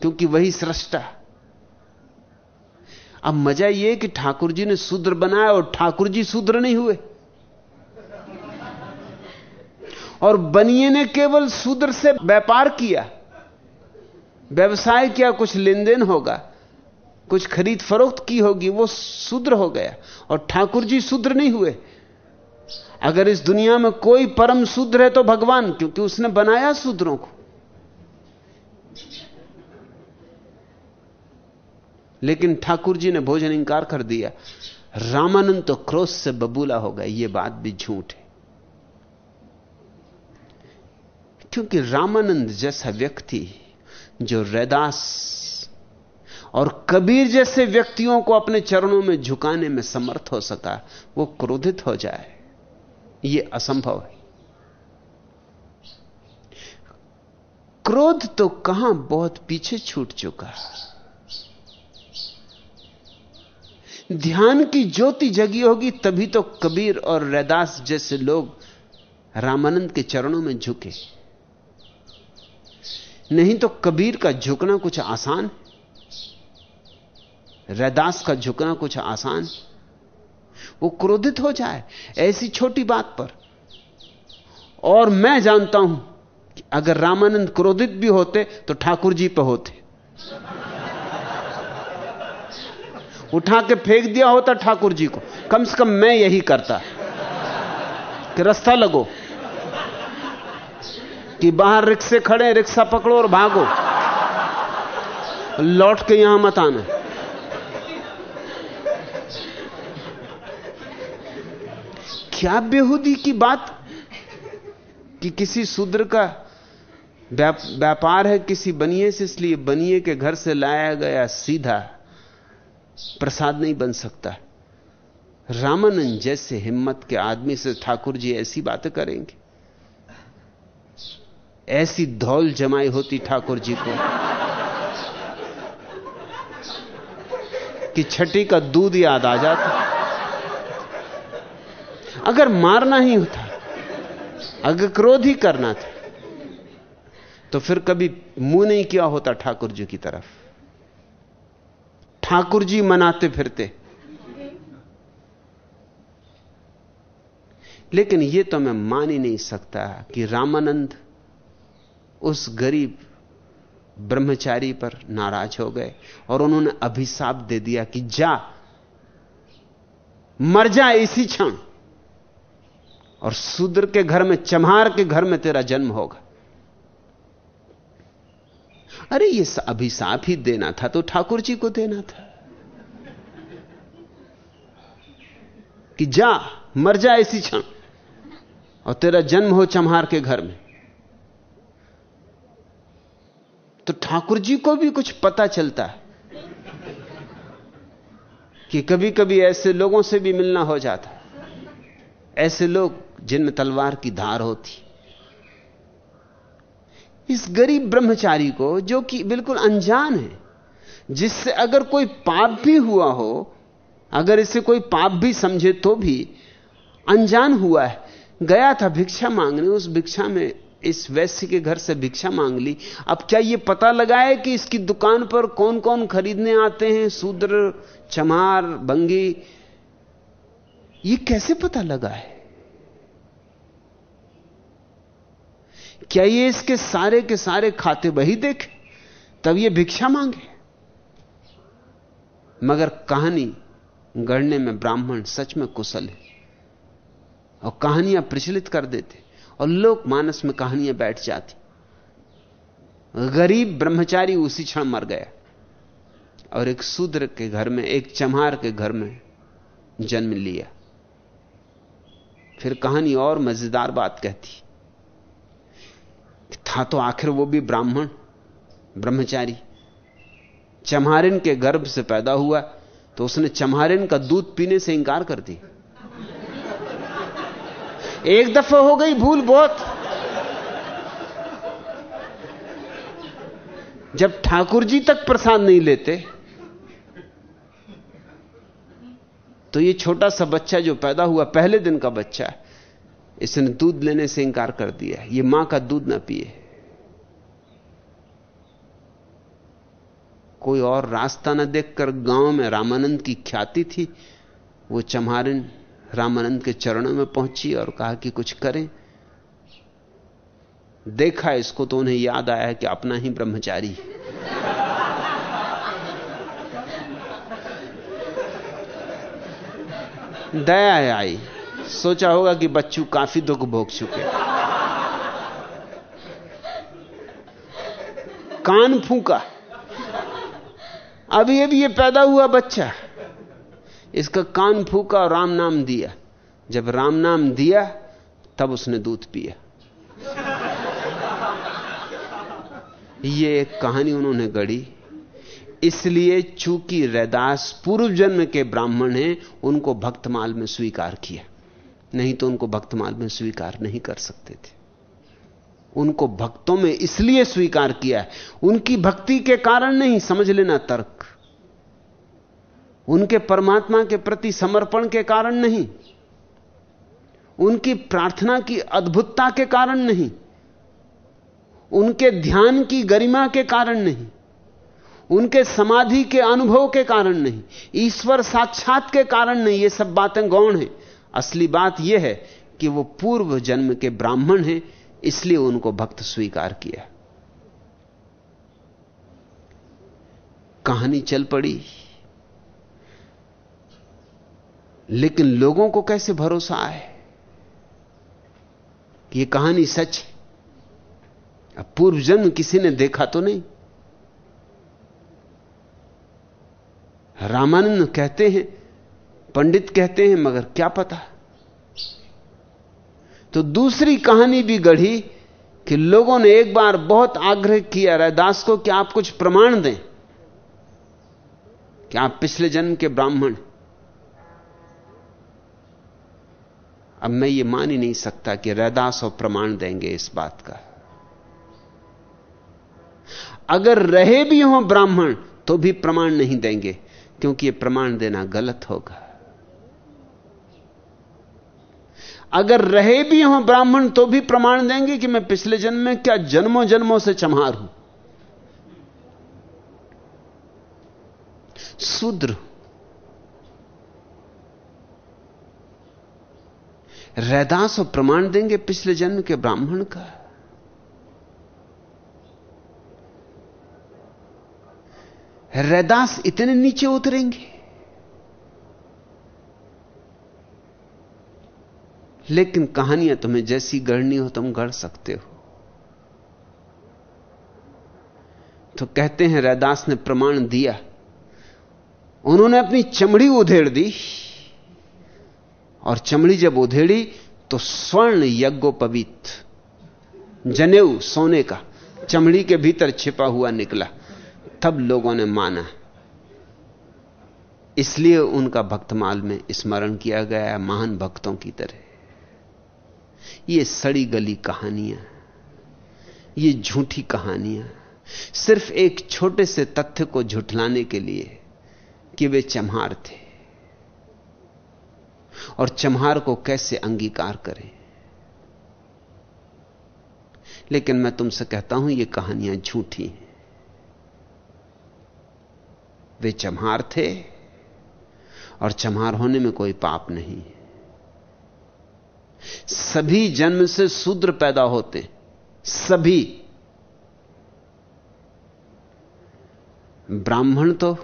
क्योंकि वही सृष्टा। अब मज़ा यह कि ठाकुर जी ने शूद्र बनाया और ठाकुर जी शूद्र नहीं हुए। और बनिए ने केवल शूद्र से व्यापार किया। व्यवसाय किया, कुछ लेन देन होगा, कुछ खरीद फरोख्त की होगी, वो शूद्र हो गया। और ठाकुर जी शूद्र नहीं हुए। अगर इस दुनिया में कोई परम शूद्र है तो भगवान, क्योंकि उसने बनाया शूद्रों को। लेकिन ठाकुर जी ने भोजन इंकार कर दिया। रामानंद तो क्रोध से बबूला हो गए यह बात भी झूठ है। क्योंकि रामानंद जैसा व्यक्ति, जो रैदास और कबीर जैसे व्यक्तियों को अपने चरणों में झुकाने में समर्थ हो सका, वो क्रोधित हो जाए यह असंभव है। क्रोध तो कहाँ बहुत पीछे छूट चुका। है ध्यान की ज्योति जगी होगी, तभी तो कबीर और रैदास जैसे लोग रामानंद के चरणों में झुके। नहीं तो कबीर का झुकना कुछ आसान रैदास का झुकना कुछ आसान वो क्रोधित हो जाए, ऐसी छोटी बात पर। और मैं जानता हूँ कि अगर रामानंद क्रोधित भी होते तो ठाकुर जी पर होते। उठा के फेंक दिया होता ठाकुर जी को। कम से कम मैं यही करता। कि रास्ता लगो। कि बाहर रिक्शे खड़े, रिक्शा पकड़ो और भागो। लौट के यहाँ मत आना। क्या बेहूदी की बात? कि किसी शूद्र का व्यापार है, किसी बनिए से, इसलिए बनिए के घर से लाया गया सीधा। प्रसाद नहीं बन सकता। रामानंद जैसे हिम्मत के आदमी से ठाकुर जी ऐसी बातें करेंगे। ऐसी धौल जमाई होती ठाकुर जी को कि छठी का दूध याद आ जाता। अगर मारना ही होता अगर क्रोध ही करना था तो फिर कभी मुँह नहीं किया होता ठाकुर जी की तरफ़। ठाकुर जी मनाते फिरते। लेकिन यह तो मैं मान ही नहीं सकता कि रामानंद उस गरीब ब्रह्मचारी पर नाराज़ हो गए और उन्होंने अभिशाप दे दिया कि जा, मर जा इसी क्षण। और शूद्र के घर में चमार के घर में तेरा जन्म होगा। अरे ये अभिशाप ही देना था तो ठाकुर जी को देना था। कि जा, मर जा इसी क्षण। और तेरा जन्म हो चम्हार के घर में। तो ठाकुर जी को भी कुछ पता चलता है कि कभी कभी ऐसे लोगों से भी मिलना हो जाता। ऐसे लोग जिनमें तलवार की धार होती। इस गरीब ब्रह्मचारी को, जो कि बिल्कुल अनजान है, जिससे अगर कोई पाप भी हुआ हो, अगर इसे कोई पाप भी समझे तो भी अनजान हुआ है। गया था भिक्षा मांगने, उस भिक्षा में इस वैश्य के घर से भिक्षा मांग ली। अब क्या यह पता लगाए कि इसकी दुकान पर कौन कौन खरीदने आते हैं? शूद्र चमार, बंगी। ये कैसे पता लगा है क्या ये इसके सारे के सारे खाते वही देखे? तब ये भिक्षा मांगे। मगर कहानी गढ़ने में ब्राह्मण सच में कुशल है। और कहानियाँ प्रचलित कर देते। और लोक मानस में कहानियाँ बैठ जाती। गरीब ब्रह्मचारी उसी क्षण मर गया। और एक शूद्र के घर में, एक चमार के घर में जन्म लिया। फिर कहानी और मज़ेदार बात कहती। था तो आखिर वो भी ब्राह्मण, ब्रह्मचारी। चम्हारिन के गर्भ से पैदा हुआ तो उसने चम्हारिन का दूध पीने से इंकार कर दी एक दफ़ा हो गई भूल बहुत। जब ठाकुर जी तक प्रसाद नहीं लेते तो ये छोटा सा बच्चा जो पैदा हुआ, पहले दिन का बच्चा इसने दूध लेने से इंकार कर दिया ये माँ का दूध ना पिए। कोई और रास्ता ना देखकर गाँव में रामानंद की ख्याति थी, वो चम्हारिन रामानंद के चरणों में पहुँची और कहा कि कुछ करें। देखा इसको तो उन्हें याद आया कि अपना ही ब्रह्मचारी। दया आई। सोचा होगा कि बच्चू काफ़ी दुख भोग चुके कान फूका। अभी अभी ये पैदा हुआ बच्चा। इसका कान फूका और राम नाम दिया। जब राम नाम दिया, तब उसने दूध पिया। ये एक कहानी उन्होंने गढ़ी। इसलिए चूँकि रैदास पूर्व जन्म के ब्राह्मण हैं, उनको भक्तमाल में स्वीकार किया। नहीं तो उनको भक्तमाल में स्वीकार नहीं कर सकते थे। उनको भक्तों में इसलिए स्वीकार किया है। उनकी भक्ति के कारण नहीं, समझ लेना तर्क। उनके परमात्मा के प्रति समर्पण के कारण नहीं। उनकी प्रार्थना की अद्भुतता के कारण नहीं। उनके ध्यान की गरिमा के कारण नहीं। उनके समाधि के अनुभव के कारण नहीं। ईश्वर साक्षात के कारण नहीं। ये सब बातें गौण हैं। असली बात यह है कि वो पूर्व जन्म के ब्राह्मण हैं, इसलिए उनको भक्त स्वीकार किया। कहानी चल पड़ी। लेकिन लोगों को कैसे भरोसा आए? कि यह कहानी सच है। अब पूर्व जन्म किसी ने देखा तो नहीं। रामानंद कहते हैं पंडित कहते हैं, मगर क्या पता? तो दूसरी कहानी भी गढ़ी कि लोगों ने एक बार बहुत आग्रह किया रैदास को, कि आप कुछ प्रमाण दें। कि आप पिछले जन्म के ब्राह्मण। अब मैं ये मान ही नहीं सकता कि रैदास और प्रमाण देंगे इस बात का। अगर रहे भी हो ब्राह्मण तो भी प्रमाण नहीं देंगे, क्योंकि यह प्रमाण देना गलत होगा। अगर रहे भी हो ब्राह्मण तो भी प्रमाण देंगे कि मैं पिछले जन्म में क्या जन्मों जन्मों से चमार हूँ। शूद्र रैदास और प्रमाण देंगे पिछले जन्म के ब्राह्मण का। रैदास इतने नीचे उतरेंगे। लेकिन कहानियाँ तुम्हें जैसी गढ़नी हो, तुम गढ़ सकते हो। तो कहते हैं, रैदास ने प्रमाण दिया। उन्होंने अपनी चमड़ी उधेड़ दी। और चमड़ी जब उधेड़ी तो स्वर्ण यज्ञोपवीत, जनेऊ सोने का चमड़ी के भीतर छिपा हुआ निकला। तब लोगों ने माना। इसलिए उनका भक्तमाल में स्मरण किया गया, महान भक्तों की तरह। ये सड़ी गली कहानियाँ, ये झूठी कहानियाँ, सिर्फ़ एक छोटे से तथ्य को झुठलाने के लिए कि वे चम्हार थे। और चमहार को कैसे अंगीकार करें? लेकिन मैं तुमसे कहता हूँ, ये कहानियाँ झूठी हैं। वे चमहार थे, और चमहार होने में कोई पाप नहीं सभी जन्म से शूद्र पैदा होते, सभी। ब्राह्मण तो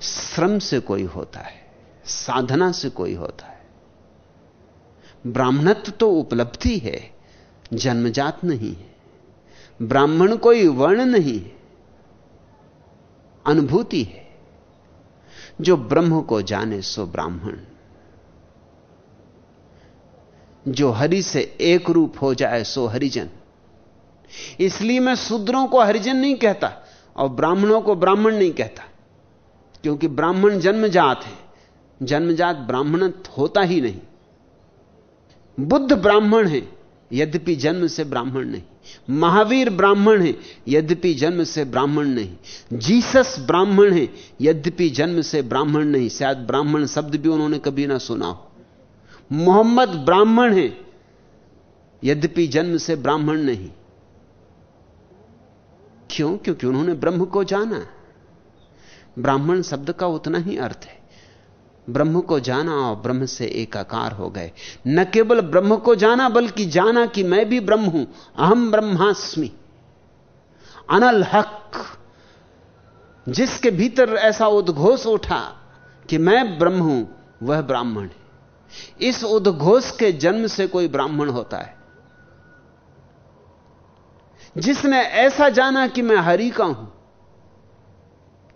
श्रम से कोई होता है, साधना से कोई होता है। ब्राह्मणत्व तो उपलब्धि है, जन्मजात नहीं है। ब्राह्मण कोई वर्ण नहीं है, अनुभूति है। जो ब्रह्म को जाने सो ब्राह्मण। जो हरि से एक रूप हो जाए, सो हरिजन। इसलिए मैं शूद्रों को हरिजन नहीं कहता और ब्राह्मणों को ब्राह्मण नहीं कहता, क्योंकि ब्राह्मण जन्मजात है। जन्मजात ब्राह्मण होता ही नहीं। बुद्ध ब्राह्मण है, यद्यपि जन्म से ब्राह्मण नहीं। महावीर ब्राह्मण है, यद्यपि जन्म से ब्राह्मण नहीं। जीसस ब्राह्मण है, यद्यपि जन्म से ब्राह्मण नहीं। शायद ब्राह्मण शब्द भी उन्होंने कभी ना सुना हो। मोहम्मद ब्राह्मण है, यद्यपि जन्म से ब्राह्मण नहीं। क्यों? क्योंकि उन्होंने ब्रह्म को जाना। ब्राह्मण शब्द का उतना ही अर्थ है। ब्रह्म को जाना और ब्रह्म से एकाकार हो गए। न केवल ब्रह्म को जाना, बल्कि जाना कि मैं भी ब्रह्म हूँ, अहम ब्रह्मास्मि। अनल हक। जिसके भीतर ऐसा उद्घोष उठा कि मैं ब्रह्म हूँ, वह ब्राह्मण है। इस उद्घोष के जन्म से कोई ब्राह्मण होता है। जिसने ऐसा जाना कि मैं हरि का हूँ,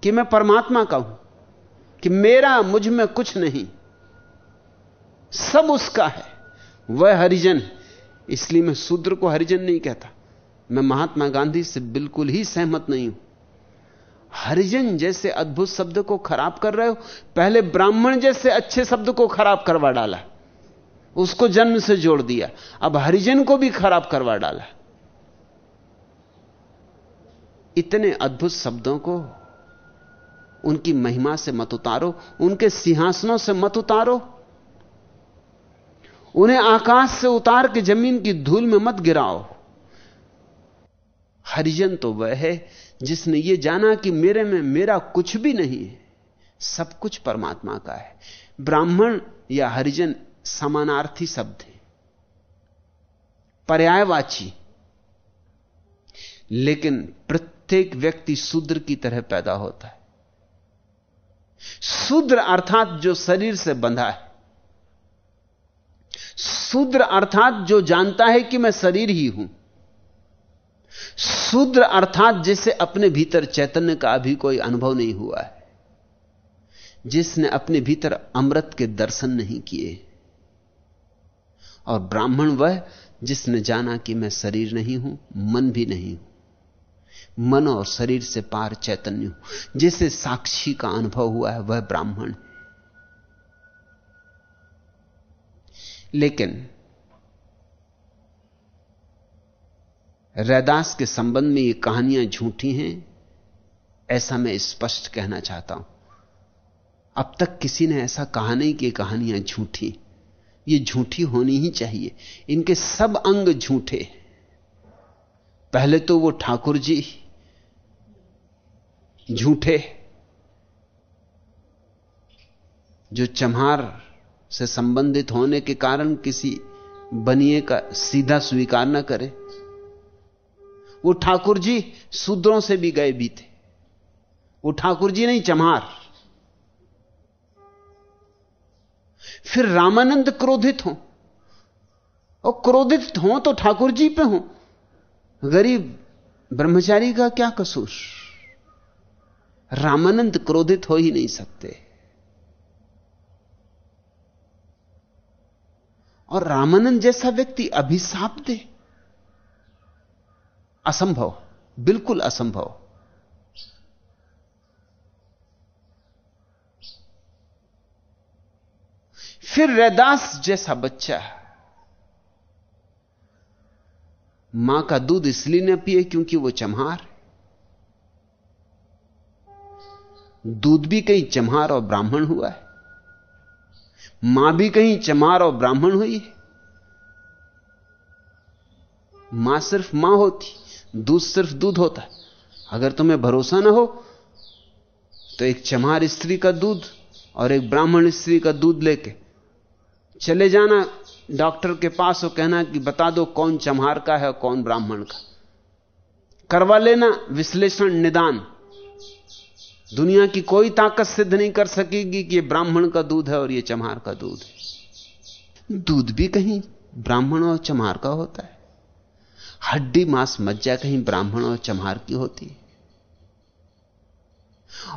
कि मैं परमात्मा का हूँ, कि मेरा मुझमें कुछ नहीं, सब उसका है। वह हरिजन इसलिए मैं शूद्र को हरिजन नहीं कहता। मैं महात्मा गांधी से बिल्कुल ही सहमत नहीं हूँ। हरिजन जैसे अद्भुत शब्द को खराब कर रहे हो, पहले ब्राह्मण जैसे अच्छे शब्द को खराब करवा डाला उसको जन्म से जोड़ दिया। अब हरिजन को भी खराब करवा डाला इतने अद्भुत शब्दों को उनकी महिमा से मत उतारो, उनके सिंहासनों से मत उतारो। उन्हें आकाश से उतार के ज़मीन की धूल में मत गिराओ। हरिजन तो वह है जिसने यह जाना कि मेरे में मेरा कुछ भी नहीं है, सब कुछ परमात्मा का है। ब्राह्मण या हरिजन समानार्थी शब्द है। पर्यायवाची। लेकिन प्रत्येक व्यक्ति शूद्र की तरह पैदा होता है। शूद्र अर्थात जो शरीर से बंधा है। शूद्र अर्थात जो जानता है कि मैं शरीर ही हूँ। शूद्र अर्थात जिसे अपने भीतर चैतन्य का अभी कोई अनुभव नहीं हुआ है, जिसने अपने भीतर अमृत के दर्शन नहीं किए, और ब्राह्मण वह जिसने जाना कि मैं शरीर नहीं हूँ, मन भी नहीं हूँ, मन और शरीर से पार चैतन्य हूँ, जिसे साक्षी का अनुभव हुआ है, वह ब्राह्मण लेकिन रैदास के संबंध में ये कहानियाँ झूठी हैं, ऐसा मैं स्पष्ट कहना चाहता हूँ। अब तक किसी ने ऐसा कहा नहीं कि कहानियाँ झूठी, ये झूठी होनी ही चाहिए। इनके सब अंग झूठे पहले तो वो ठाकुर जी झूठे, जो चम्हार से संबंधित होने के कारण किसी बनिए का सीधा स्वीकार न करे। वो ठाकुर जी शूद्रों से भी गए भी थे वो ठाकुर जी नहीं, चमार। फिर रामानंद क्रोधित हो। और क्रोधित हो तो ठाकुर जी पे हो। गरीब ब्रह्मचारी का क्या कसूर? रामानंद क्रोधित हो ही नहीं सकते। और रामानंद जैसा व्यक्ति अभिशाप दे। असंभव, बिल्कुल असंभव। फिर रैदास जैसा बच्चा माँ का दूध इसलिए न पिए क्योंकि वो चमहार दूध भी कहीं चमहार और ब्राह्मण हुआ है। माँ भी कहीं चमार और ब्राह्मण हुई है। माँ सिर्फ़ माँ होती। दूध सिर्फ़ दूध होता है। अगर तुम्हें भरोसा ना हो तो एक चमार स्त्री का दूध और एक ब्राह्मण स्त्री का दूध लेके चले जाना डॉक्टर के पास और कहना कि बता दो कौन चम्हार का है और कौन ब्राह्मण का। करवा लेना विश्लेषण निदान। दुनिया की कोई ताकत सिद्ध नहीं कर सकेगी कि यह ब्राह्मण का दूध है और यह चम्हार का दूध है। दूध भी कहीं ब्राह्मण और चम्हार का होता है। हड्डी मांस मज्जा कहीं ब्राह्मण और चम्हार की होती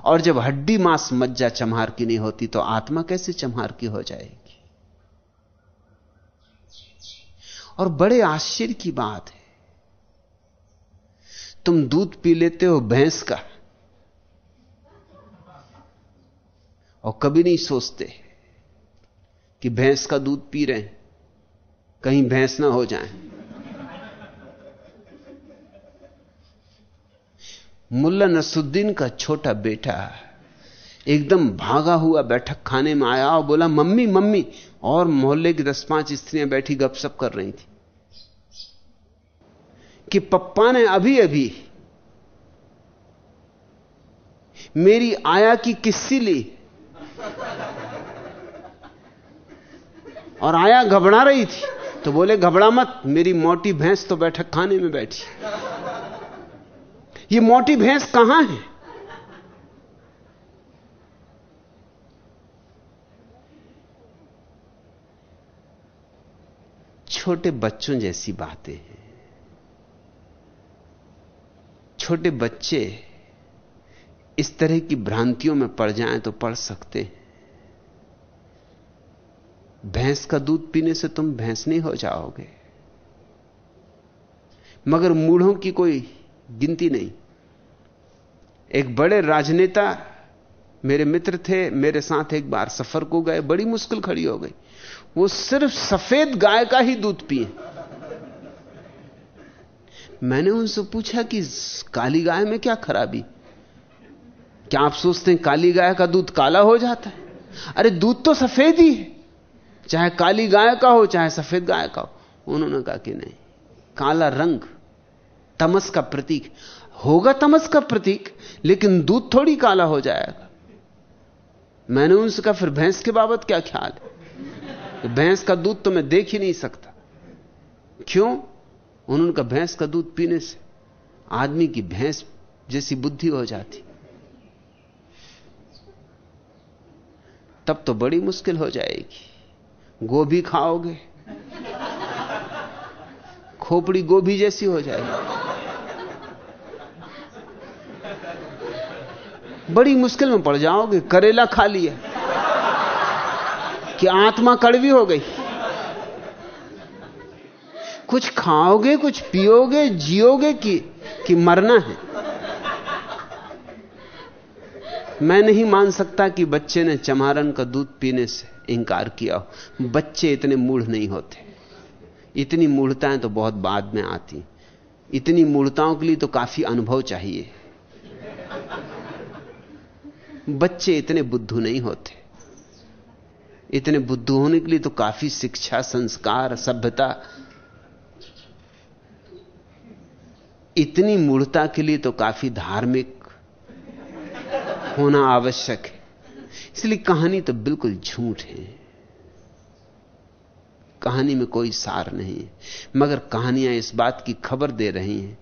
और जब हड्डी मांस मज्जा चम्हार की नहीं होती तो आत्मा कैसे चम्हार की हो जाएगी? और बड़े आश्चर्य की बात है। तुम दूध पी लेते हो भैंस का, और कभी नहीं सोचते कि भैंस का दूध पी रहे हैं, कहीं भैंस ना हो जाए। मुल्ला नसुद्दीन का छोटा बेटा एकदम भागा हुआ बैठक खाने में आया और बोला, मम्मी मम्मी। और मोहल्ले की दस पाँच स्त्रियाँ बैठी गपशप कर रही थी कि, पप्पा ने अभी अभी मेरी आया की किस्सी ली और आया घबरा रही थी। तो बोले, घबरा मत, मेरी मोटी भैंस तो बैठक खाने में बैठी। ये मोटी भैंस कहाँ है? छोटे बच्चों जैसी बातें हैं। छोटे बच्चे इस तरह की भ्रांतियों में पड़ जाएँ तो पढ़ सकते हैं। भैंस का दूध पीने से तुम भैंस नहीं हो जाओगे। मगर मूढ़ों की कोई गिनती नहीं। एक बड़े राजनेता मेरे मित्र थे, मेरे साथ एक बार सफ़र को गए, बड़ी मुश्किल खड़ी हो गई। वो सिर्फ़ सफ़ेद गाय का ही दूध पिए। मैंने उनसे पूछा कि, काली गाय में क्या खराबी? क्या आप सोचते हैं, काली गाय का दूध काला हो जाता है? अरे, दूध तो सफ़ेद ही है। चाहे काली गाय का हो, चाहे सफ़ेद गाय का हो। उन्होंने कहा कि नहीं, काला रंग तमस का प्रतीक। होगा तमस का प्रतीक, लेकिन दूध थोड़ी काला हो जाएगा। मैंने उनसे कहा, फिर भैंस के बाबत क्या ख्याल है? तो भैंस का दूध तो मैं देख ही नहीं सकता। क्यों? उन्होंने कहा, भैंस का दूध पीने से आदमी की भैंस जैसी बुद्धि हो जाती। तब तो बड़ी मुश्किल हो जाएगी। गोभी खाओगे, खोपड़ी गोभी जैसी हो जाएगी। बड़ी मुश्किल में पड़ जाओगे, करेला खा लिया कि आत्मा कड़वी हो गई। कुछ खाओगे, कुछ पियोगे, जियोगे कि कि मरना है? मैं नहीं मान सकता कि बच्चे ने चमारन का दूध पीने से इंकार किया हो। बच्चे इतने मूढ़ नहीं होते। इतनी मूढ़ताएँ तो बहुत बाद में आती। इतनी मूढ़ताओं के लिए तो काफ़ी अनुभव चाहिए। बच्चे इतने बुद्धू नहीं होते। इतने बुद्धू होने के लिए तो काफ़ी शिक्षा, संस्कार, सभ्यता, इतनी मूढ़ता के लिए तो काफ़ी धार्मिक होना आवश्यक है। इसलिए कहानी तो बिल्कुल झूठ है। कहानी में कोई सार नहीं है। मगर कहानियाँ इस बात की खबर दे रही हैं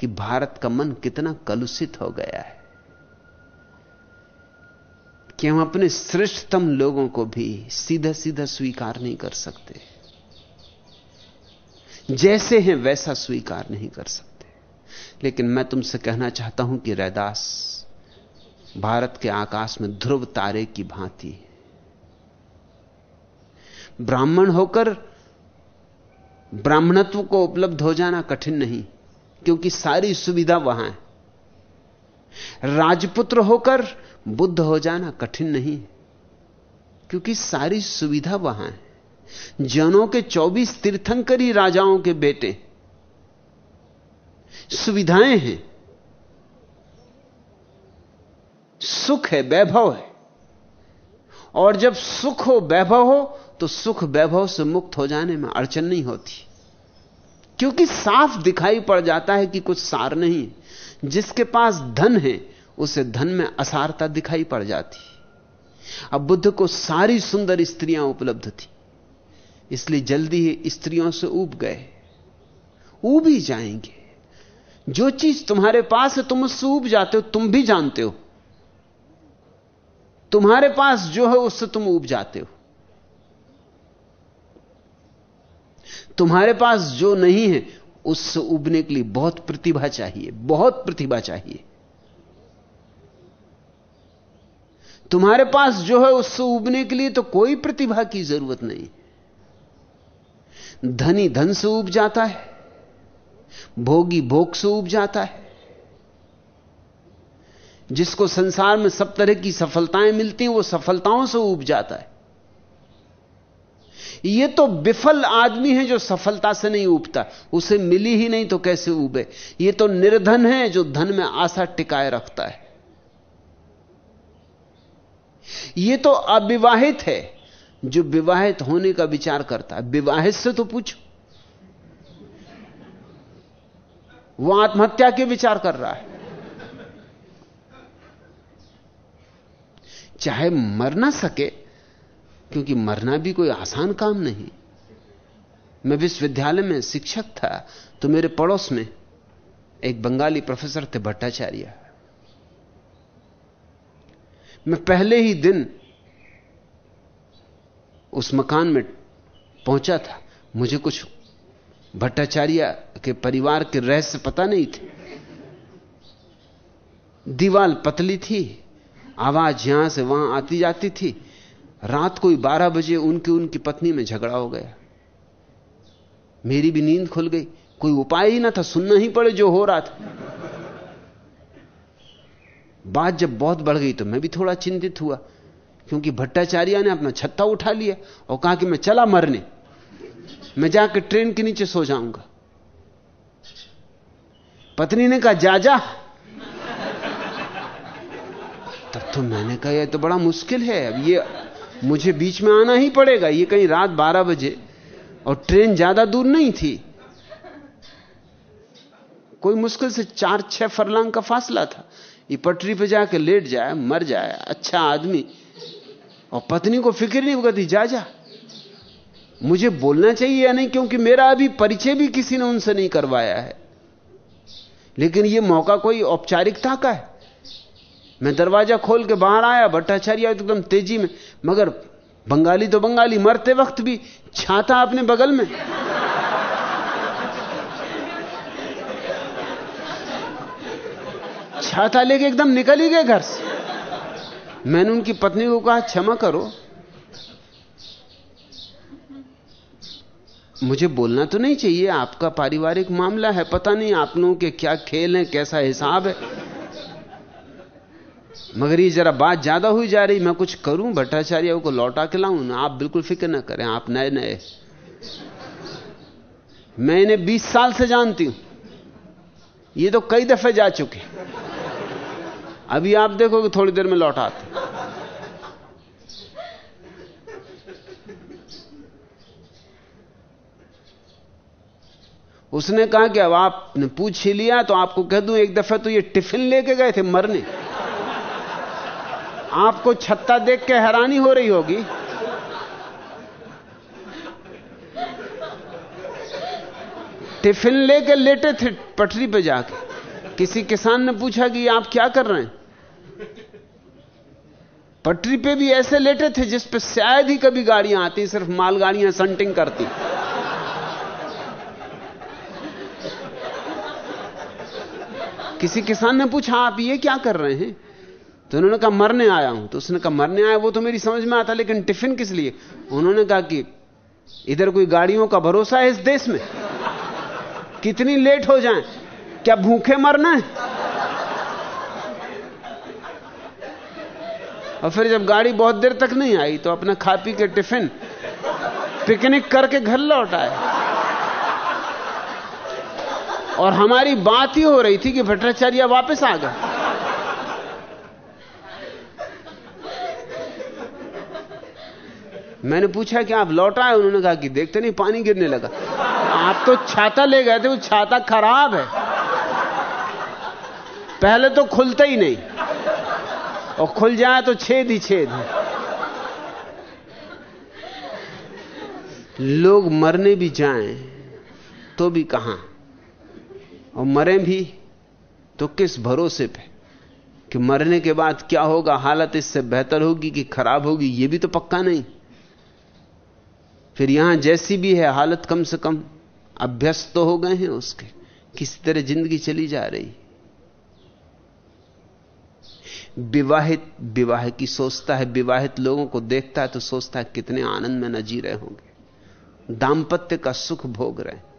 कि भारत का मन कितना कलुषित हो गया है। कि हम अपने श्रेष्ठतम लोगों को भी सीधा सीधा स्वीकार नहीं कर सकते। जैसे हैं वैसा स्वीकार नहीं कर सकते। लेकिन मैं तुमसे कहना चाहता हूँ कि रैदास, भारत के आकाश में ध्रुव तारे की भांति ब्राह्मण होकर ब्राह्मणत्व को उपलब्ध हो जाना कठिन नहीं, क्योंकि सारी सुविधा वहाँ है। राजपुत्र होकर बुद्ध हो जाना कठिन नहीं क्योंकि सारी सुविधा वहाँ है। जनों के 24 तीर्थंकरी राजाओं के बेटे। सुविधाएँ हैं। सुख है, वैभव है। और जब सुख हो, वैभव हो तो सुख वैभव से मुक्त हो जाने में अड़चन नहीं होती। क्योंकि साफ़ दिखाई पड़ जाता है कि कुछ सार नहीं जिसके पास धन है उसे धन में असारता दिखाई पड़ जाती। अब बुद्ध को सारी सुंदर स्त्रियाँ उपलब्ध थी। इसलिए जल्दी ही स्त्रियों से ऊब गए। ऊब ही जाएँगे। जो चीज़ तुम्हारे पास है, तुम उससे ऊब जाते हो, तुम भी जानते हो। तुम्हारे पास जो है, उससे तुम उब जाते हो। तुम्हारे पास जो नहीं है, उससे उबने के लिए बहुत प्रतिभा चाहिए, बहुत प्रतिभा चाहिए। तुम्हारे पास जो है उससे उबने के लिए तो कोई प्रतिभा की ज़रूरत नहीं। धनी धन से उब जाता है, भोगी भोग से उब जाता है। जिसको संसार में सब तरह की सफलताएँ मिलती हैं, वो सफलताओं से उब जाता है। ये तो विफल आदमी है जो सफलता से नहीं उबता, उसे मिली ही नहीं तो कैसे उबे? ये तो निर्धन है जो धन में आशा टिकाए रखता है। ये तो अविवाहित है। जो विवाहित होने का विचार करता है, विवाहित से तो पूछो। वो आत्महत्या के विचार कर रहा है। चाहे मर ना सके, क्योंकि मरना भी कोई आसान काम नहीं। मैं विश्वविद्यालय में शिक्षक था तो मेरे पड़ोस में एक बंगाली प्रोफेसर थे भट्टाचार्य। मैं पहले ही दिन उस मकान में पहुँचा था। मुझे कुछ भट्टाचार्य के परिवार के रहस्य पता नहीं थे। दीवाल पतली थी, आवाज़ यहाँ से वहाँ आती जाती थी। रात कोई बारह बजे उनकी उनकी पत्नी में झगड़ा हो गया। मेरी भी नींद खुल गई। कोई उपाय ही ना था, सुनना ही पड़े जो हो रहा था। बात जब बहुत बढ़ गई तो मैं भी थोड़ा चिंतित हुआ, क्योंकि भट्टाचार्य ने अपना छत्ता उठा लिया और कहा कि मैं चला मरने। मैं जाकर ट्रेन के नीचे सो जाऊँगा। पत्नी ने कहा, जा जा। तब तो मैंने कहा, यह तो बड़ा मुश्किल है, अब ये मुझे बीच में आना ही पड़ेगा। ये कहीं रात बारह बजे और ट्रेन ज़्यादा दूर नहीं थी। कोई मुश्किल से चार, छह फरलांग का फासला था। ये पटरी पे जाके लेट जाए, मर जाए अच्छा आदमी। और पत्नी को फ़िक्र नहीं होगा जा जा। मुझे बोलना चाहिए या नहीं, क्योंकि मेरा अभी परिचय भी किसी ने उनसे नहीं करवाया है। लेकिन यह मौका कोई औपचारिकता का है। मैं दरवाज़ा खोल के बाहर आया, भट्टाचार्य एकदम तेज़ी में, मगर बंगाली तो बंगाली, मरते वक्त भी छाता अपने बगल में। छाता लेके एकदम निकल ही गए घर से। मैंने उनकी पत्नी को कहा, क्षमा करो। मुझे बोलना तो नहीं चाहिए, आपका पारिवारिक मामला है, पता नहीं आप लोगों के क्या खेल हैं, कैसा हिसाब है। मगर ये जरा बात ज़्यादा हुई जा रही, मैं कुछ करूँ, भट्टाचार्य को लौटा के लाऊं आप बिल्कुल फ़िक्र ना करें, आप नए नए मैं इन्हें 20 साल से जानती हूँ। ये तो कई दफे जा चुके अभी आप देखोगे थोड़ी देर में लौटाते उसने कहा कि अब आपने पूछ ही लिया तो आपको कह दूँ, एक दफे तो ये टिफ़िन लेके गए थे मरने। आपको छत्ता देख के हैरानी हो रही होगी। टिफ़िन लेके लेटे थे पटरी पे जाके। किसी किसान ने पूछा कि आप क्या कर रहे हैं? पटरी पे भी ऐसे लेटे थे जिस पे शायद ही कभी गाड़ियाँ आती, सिर्फ़ मालगाड़ियाँ संटिंग करती। किसी किसान ने पूछा, आप ये क्या कर रहे हैं? तो उन्होंने कहा, मरने आया हूँ। तो उसने कहा, मरने आया वो तो मेरी समझ में आता, लेकिन टिफ़िन किस लिए? उन्होंने कहा कि, इधर कोई गाड़ियों का भरोसा है इस देश में? कितनी लेट हो जाएँ? क्या भूखे मरना है? और फिर जब गाड़ी बहुत देर तक नहीं आई तो अपना खा पी के टिफ़िन, पिकनिक करके घर लौट आए। और हमारी बात ही हो रही थी कि भट्टाचार्य वापस आ गए। मैंने पूछा कि आप लौट आए? उन्होंने कहा कि देखते नहीं, पानी गिरने लगा। आप तो छाता ले गए थे, वो छाता खराब है। पहले तो खुलता ही नहीं। और खुल जाए तो छेद ही छेद है। लोग मरने भी जाएँ तो भी कहाँ? और मरें भी तो किस भरोसे पे? कि मरने के बाद क्या होगा? हालत इससे बेहतर होगी कि खराब होगी? यह भी तो पक्का नहीं। फिर यहाँ जैसी भी है हालत कम से कम अभ्यस्त तो हो गए हैं उसके। किसी तरह ज़िंदगी चली जा रही? विवाहित, विवाह की सोचता है, विवाहित लोगों को देखता है तो सोचता है कितने आनंद में न जी रहे होंगे। दाम्पत्य का सुख भोग रहे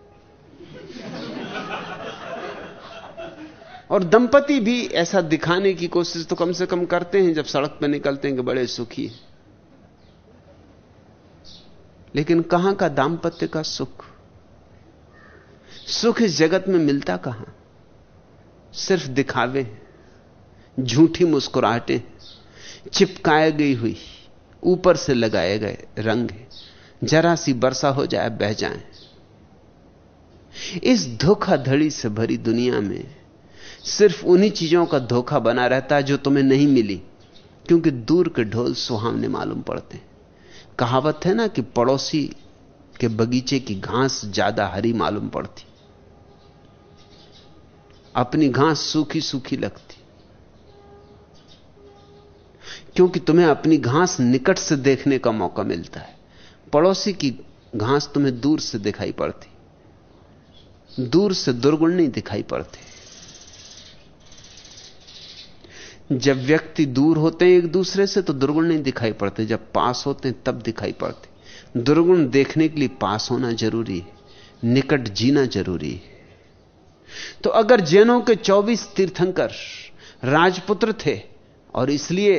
और दंपति भी ऐसा दिखाने की कोशिश तो कम से कम करते हैं, जब सड़क पर निकलते हैं कि बड़े सुखी लेकिन कहाँ का दाम्पत्य का सुख? सुख इस जगत में मिलता कहाँ? सिर्फ़ दिखावे झूठी मुस्कुराहटें चिपकाए गई हुई, ऊपर से लगाए गए रंग जरा सी वर्षा हो जाए, बह जाए। इस धोखाधड़ी से भरी दुनिया में सिर्फ़ उन्हीं चीज़ों का धोखा बना रहता है जो तुम्हें नहीं मिली, क्योंकि दूर के ढोल सुहावने मालूम पड़ते कहावत है ना कि पड़ोसी के बगीचे की घास ज़्यादा हरी मालूम पड़ती। अपनी घास सूखी सूखी लगती। क्योंकि तुम्हें अपनी घास निकट से देखने का मौका मिलता है। पड़ोसी की घास तुम्हें दूर से दिखाई पड़ती। दूर से दुर्गुण नहीं दिखाई पड़ते। जब व्यक्ति दूर होते हैं एक दूसरे से तो दुर्गुण नहीं दिखाई पड़ते। जब पास होते हैं, तब दिखाई पड़ते दुर्गुण देखने के लिए पास होना ज़रूरी है। निकट जीना ज़रूरी है। तो अगर जैनों के 24 तीर्थंकर राजपुत्र थे, और इसलिए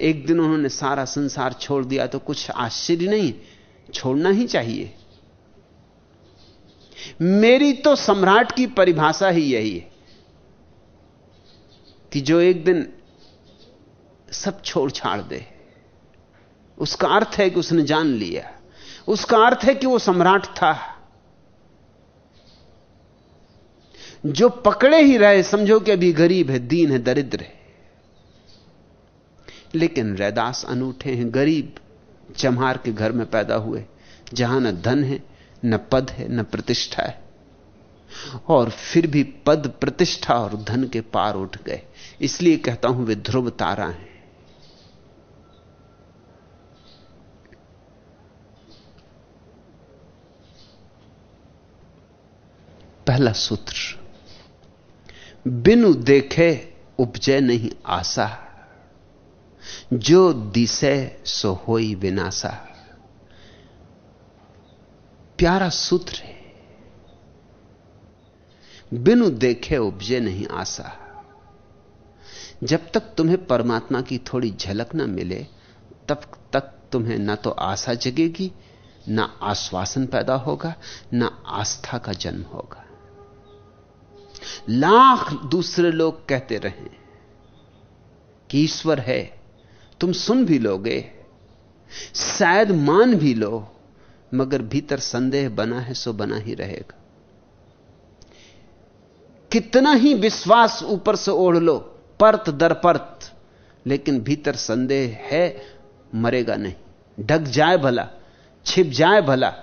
एक दिन उन्होंने सारा संसार छोड़ दिया तो कुछ आश्चर्य नहीं छोड़ना ही चाहिए। मेरी तो सम्राट की परिभाषा ही यही है कि जो एक दिन सब छोड़ छाड़ दे। उसका अर्थ है कि उसने जान लिया। उसका अर्थ है कि वो सम्राट था। जो पकड़े ही रहे, समझो कि अभी गरीब है, दीन है, दरिद्र है। लेकिन रैदास अनूठे हैं, गरीब, चमार के घर में पैदा हुए। जहाँ न धन है, न पद है, न प्रतिष्ठा है। और फिर भी पद प्रतिष्ठा और धन के पार उठ गए। इसलिए कहता हूँ, वे ध्रुव तारा हैं। पहला सूत्र, बिनु देखे उपजय नहीं आशा, जो दिसे सो होई विनाशा। प्यारा सूत्र है, बिनु देखे उपजे नहीं आशा। जब तक तुम्हें परमात्मा की थोड़ी झलक ना मिले, तब तक तुम्हें ना तो आशा जगेगी, ना आश्वासन पैदा होगा, ना आस्था का जन्म होगा। लाख दूसरे लोग कहते रहे कि ईश्वर है, तुम सुन भी लोगे, शायद मान भी लो, मगर भीतर संदेह बना है सो बना ही रहेगा। कितना ही विश्वास ऊपर से ओढ़ लो, परत दर परत, लेकिन भीतर संदेह है, मरेगा नहीं। ढक जाए भला, छिप जाए भला,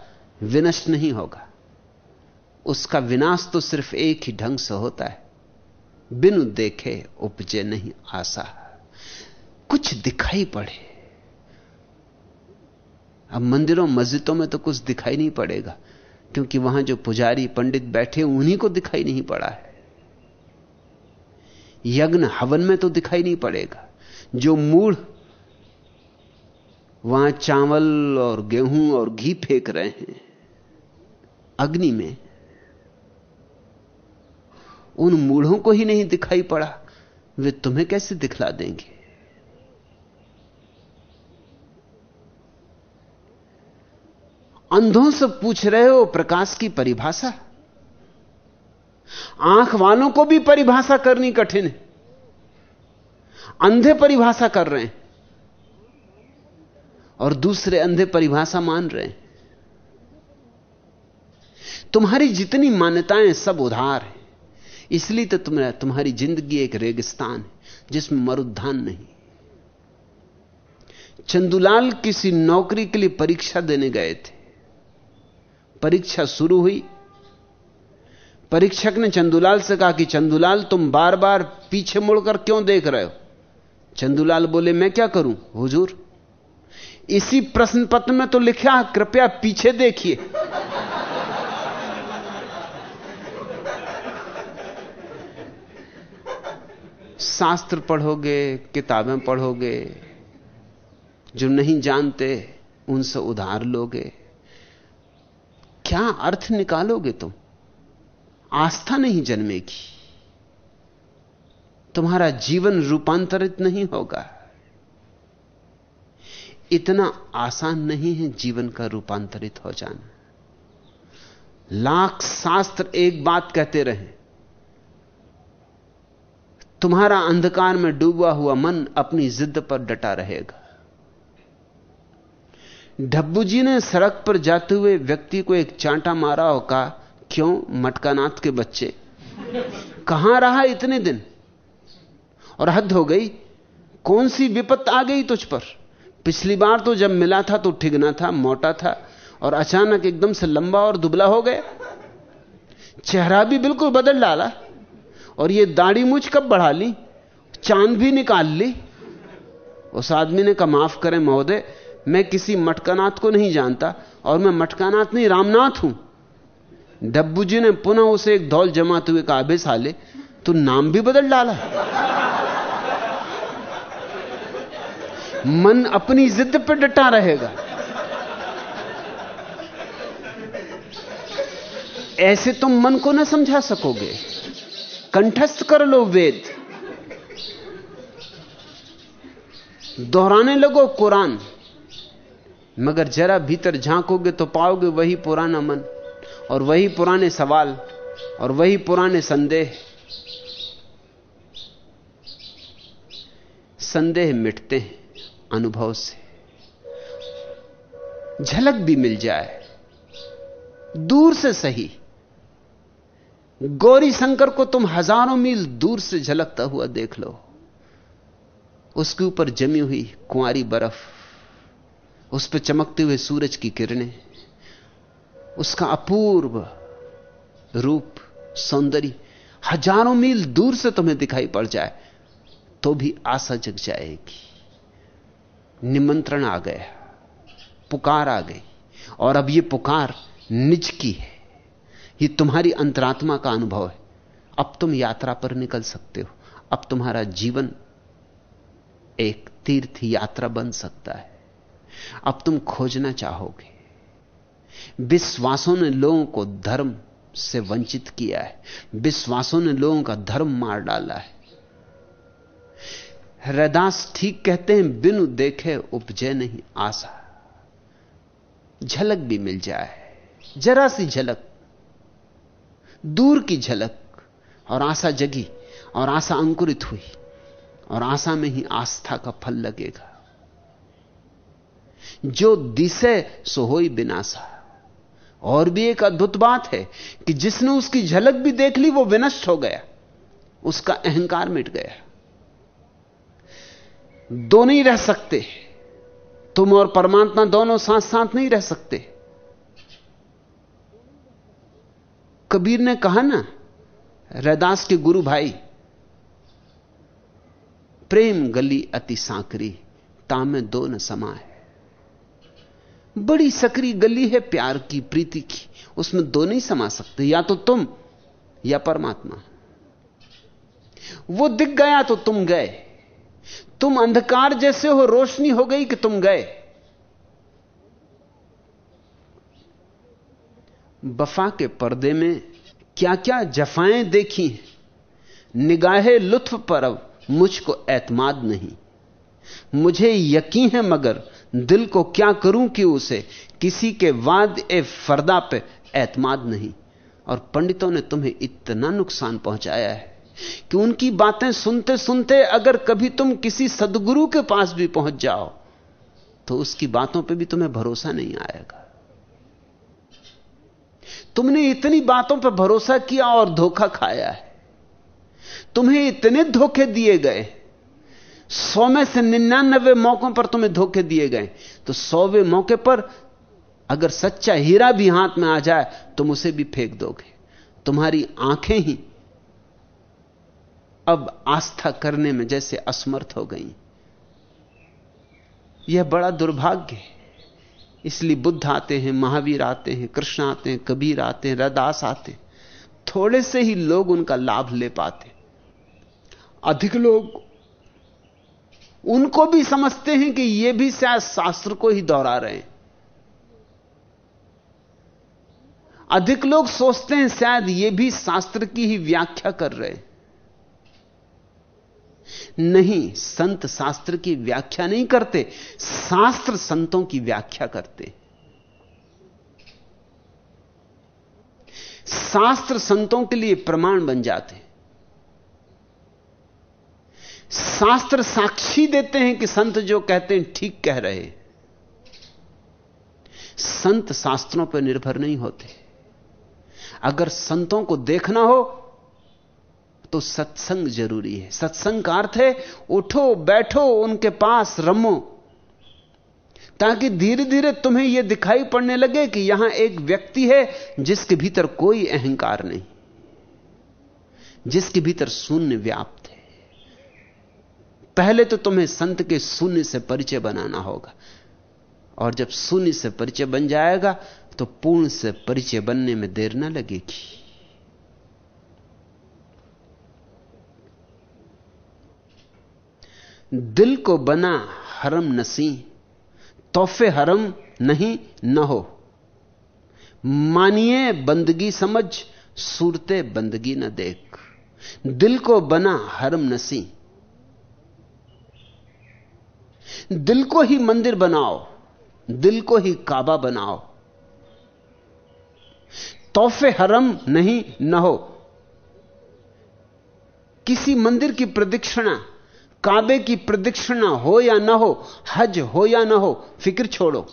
विनष्ट नहीं होगा। उसका विनाश तो सिर्फ़ एक ही ढंग से होता है। बिनु देखे उपजे नहीं आशा। कुछ दिखाई पड़े। अब मंदिरों, मस्जिदों में तो कुछ दिखाई नहीं पड़ेगा, क्योंकि वहाँ जो पुजारी, पंडित बैठे, उन्हीं को दिखाई नहीं पड़ा है। यज्ञ हवन में तो दिखाई नहीं पड़ेगा। जो मूढ़ वहाँ चावल और गेहूँ और घी फेंक रहे हैं, अग्नि में उन मूढ़ों को ही नहीं दिखाई पड़ा। वे तुम्हें कैसे दिखला देंगे? अंधों से पूछ रहे हो प्रकाश की परिभाषा? आँख वालों को भी परिभाषा करनी कठिन है। अंधे परिभाषा कर रहे हैं। और दूसरे अंधे परिभाषा मान रहे हैं। तुम्हारी जितनी मान्यताएँ सब उधार है। इसलिए तो तुम्हें तुम्हारी ज़िंदगी एक रेगिस्तान है, जिसमें मरुद्धान नहीं। चंदुलाल किसी नौकरी के लिए परीक्षा देने गए थे। परीक्षा शुरू हुई। परीक्षक ने चंदुलाल से कहा कि चंदुलाल, तुम बार बार पीछे मुड़कर क्यों देख रहे हो? चंदुलाल बोले, मैं क्या करूँ, हुजूर? इसी प्रश्न पत्र में तो लिखा कृपया पीछे देखिए। शास्त्र पढ़ोगे, किताबें पढ़ोगे, जो नहीं जानते, उनसे उधार लोगे। क्या अर्थ निकालोगे तुम? आस्था नहीं जन्मेगी। तुम्हारा जीवन रूपांतरित नहीं होगा। इतना आसान नहीं है जीवन का रूपांतरित हो जाना। लाख शास्त्र एक बात कहते रहे तुम्हारा अंधकार में डूबा हुआ मन अपनी जिद पर डटा रहेगा। ढब्बू जी ने सड़क पर जाते हुए व्यक्ति को एक चांटा मारा और कहा, क्यों मटकानाथ के बच्चे? कहाँ रहा इतने दिन? और हद हो गई। कौन सी विपत्त आ गई तुझ पर? पिछली बार तो जब मिला था तो ठिगना था, मोटा था और अचानक एकदम से लंबा और दुबला हो गया। चेहरा भी बिल्कुल बदल डाला। और ये दाढ़ी मुझ कब बढ़ा ली? चाँद भी निकाल ली। उस आदमी ने कहा, माफ़ करें महोदय, मैं किसी मटकानाथ को नहीं जानता और मैं मटकानाथ नहीं, रामनाथ हूँ। डब्बू जी ने पुनः उसे एक धौल जमाते हुए कहा, अबे साले, तू नाम भी बदल डाला। मन अपनी जिद पर डटा रहेगा। ऐसे तुम मन को ना समझा सकोगे। कंठस्थ कर लो वेद। दोहराने लगो कुरान। मगर जरा भीतर झांकोगे तो पाओगे वही पुराना मन, और वही पुराने सवाल, और वही पुराने संदेह। संदेह मिटते हैं अनुभव से। झलक भी मिल जाए, दूर से सही। गौरी शंकर को तुम हज़ारों मील दूर से झलकता हुआ देख लो। उसके ऊपर जमी हुई कुंवारी बर्फ़, उस पर चमकते हुए सूरज की किरणें, उसका अपूर्व रूप, सौंदर्य हज़ारों मील दूर से तुम्हें दिखाई पड़ जाए तो भी आशा जग जाएगी। निमंत्रण आ गया, पुकार आ गई, और अब यह पुकार निज की है। यह तुम्हारी अंतरात्मा का अनुभव है। अब तुम यात्रा पर निकल सकते हो। अब तुम्हारा जीवन एक तीर्थ यात्रा बन सकता है। अब तुम खोजना चाहोगे। विश्वासों ने लोगों को धर्म से वंचित किया है। विश्वासों ने लोगों का धर्म मार डाला है। हृदास ठीक कहते हैं, बिनु देखे उपजय नहीं आशा। झलक भी मिल जाए। जरा सी झलक दूर की झलक, और आशा जगी, और आशा अंकुरित हुई, और आशा में ही आस्था का फल लगेगा। जो दिसे, सो हो बिनाशा। और भी एक अद्भुत बात है कि जिसने उसकी झलक भी देख ली, वो विनष्ट हो गया। उसका अहंकार मिट गया। दो नहीं रह सकते। तुम और परमात्मा दोनों साथ साथ नहीं रह सकते। कबीर ने कहा ना, रैदास के गुरु भाई, प्रेम गली अति सांकरी, तामे दो न समा है बड़ी सकरी गली है प्यार की, प्रीति की, उसमें दो नहीं समा सकते, या तो तुम, या परमात्मा। वो दिख गया तो तुम गए। तुम अंधकार जैसे हो, रोशनी हो गई कि तुम गए। बफा के पर्दे में क्या क्या जफाएँ देखी निगाहे लुत्फ पर अब मुझको एतमाद नहीं। मुझे यकीन है मगर दिल को क्या करूँ कि उसे किसी के वाद ए फरदा पे एतमाद नहीं। और पंडितों ने तुम्हें इतना नुकसान पहुँचाया है कि उनकी बातें सुनते सुनते अगर कभी तुम किसी सदगुरु के पास भी पहुँच जाओ तो उसकी बातों पे भी तुम्हें भरोसा नहीं आएगा। तुमने इतनी बातों पर भरोसा किया और धोखा खाया है। तुम्हें इतने धोखे दिए गए। सौ में से निन्यानबे मौकों पर तुम्हें धोखे दिए गए। तो सौवे मौके पर अगर सच्चा हीरा भी हाथ में आ जाए, तुम उसे भी फेंक दोगे। तुम्हारी आँखें ही अब आस्था करने में जैसे असमर्थ हो गई। यह बड़ा दुर्भाग्य है। इसलिए बुद्ध आते हैं, महावीर आते हैं, कृष्ण आते हैं, कबीर आते हैं, रदास आते हैं। थोड़े से ही लोग उनका लाभ ले पाते अधिक लोग उनको भी समझते हैं कि ये भी शायद शास्त्र को ही दोहरा रहे हैं। अधिक लोग सोचते हैं शायद ये भी शास्त्र की ही व्याख्या कर रहे हैं। नहीं, संत शास्त्र की व्याख्या नहीं करते, शास्त्र संतों की व्याख्या करते। शास्त्र संतों के लिए प्रमाण बन जाते। शास्त्र साक्षी देते हैं कि संत जो कहते हैं, ठीक कह रहे संत शास्त्रों पर निर्भर नहीं होते। अगर संतों को देखना हो तो सत्संग ज़रूरी है। सत्संग का अर्थ है, उठो, बैठो, उनके पास रमो। ताकि धीरे धीरे तुम्हें यह दिखाई पड़ने लगे कि यहाँ एक व्यक्ति है जिसके भीतर कोई अहंकार नहीं। जिसके भीतर शून्य व्याप्त है। पहले तो तुम्हें संत के शून्य से परिचय बनाना होगा। और जब शून्य से परिचय बन जाएगा तो पूर्ण से परिचय बनने में देर ना लगेगी। दिल को बना हरम नसी, तोहफे हरम नहीं न हो। मानिए बंदगी समझ, सूरते बंदगी न देख। दिल को बना हरम नसी। दिल को ही मंदिर बनाओ, दिल को ही काबा बनाओ। तोहफे हरम नहीं न हो। किसी मंदिर की प्रदक्षिणा काबे की प्रदक्षिणा हो या ना हो, हज हो या ना हो, फ़िक्र छोड़ो।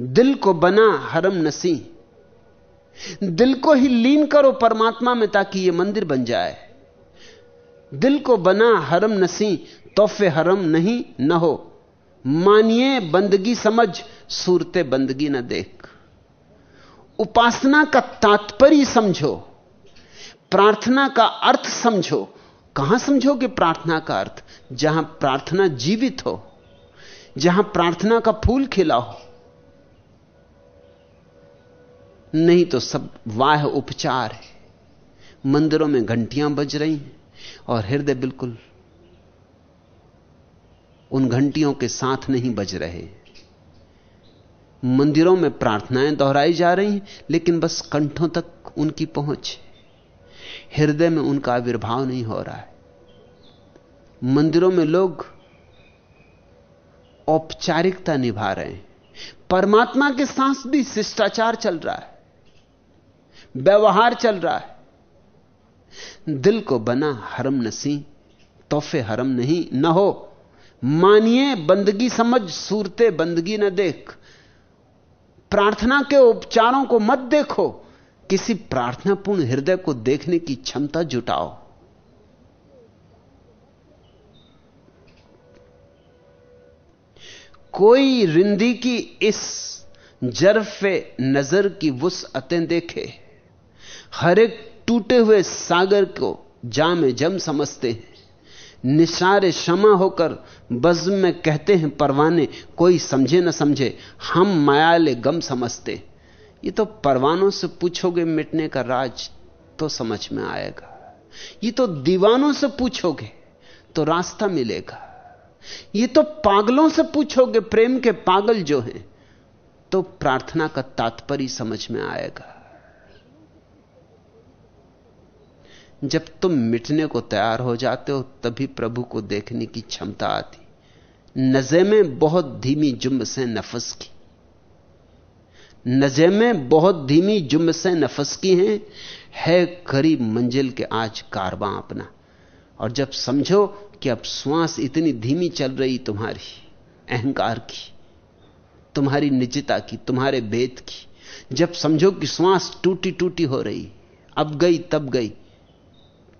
दिल को बना हरम नसी दिल को ही लीन करो परमात्मा में ताकि यह मंदिर बन जाए। दिल को बना हरम नसी तोहफे हरम नहीं, न हो। मानिए बंदगी समझ, सूरते बंदगी न देख। उपासना का तात्पर्य समझो। प्रार्थना का अर्थ समझो। कहाँ समझोगे प्रार्थना का अर्थ? जहाँ प्रार्थना जीवित हो, जहाँ प्रार्थना का फूल खिला हो। नहीं तो सब वाह उपचार है। मंदिरों में घंटियाँ बज रही हैं और हृदय बिल्कुल उन घंटियों के साथ नहीं बज रहे। मंदिरों में प्रार्थनाएँ दोहराई जा रही हैं, लेकिन बस कंठों तक उनकी पहुँच हृदय में उनका आविर्भाव नहीं हो रहा है। मंदिरों में लोग औपचारिकता निभा रहे हैं। परमात्मा के साथ भी शिष्टाचार चल रहा है। व्यवहार चल रहा है। दिल को बना हरम नसी, तोहफे हरम नहीं, न हो। मानिए, बंदगी समझ, सूरते बंदगी न देख। प्रार्थना के उपचारों को मत देखो। किसी प्रार्थनापूर्ण हृदय को देखने की क्षमता जुटाओ। कोई रिंदी की इस जरफे नज़र की वुस अतें देखे। हर एक टूटे हुए सागर को जाम जम समझते हैं। निशारे क्षमा होकर बज्म में कहते हैं, परवाने, कोई समझे न समझे, हम मायाले गम समझते ये तो परवानों से पूछोगे मिटने का राज तो समझ में आएगा। ये तो दीवानों से पूछोगे तो रास्ता मिलेगा। ये तो पागलों से पूछोगे प्रेम के पागल जो हैं तो प्रार्थना का तात्पर्य समझ में आएगा। जब तुम मिटने को तैयार हो जाते हो तभी प्रभु को देखने की क्षमता आती। नजे में बहुत धीमी जुम्ब से नफस की। नजे में बहुत धीमी जुम्ब से नफस की हैं। है करीब मंजिल के आज कारवां अपना। और जब समझो कि अब श्वास इतनी धीमी चल रही तुम्हारी, अहंकार की, तुम्हारी निजता की, तुम्हारे भेद की, जब समझो कि श्वास टूटी टूटी हो रही, अब गई, तब गई,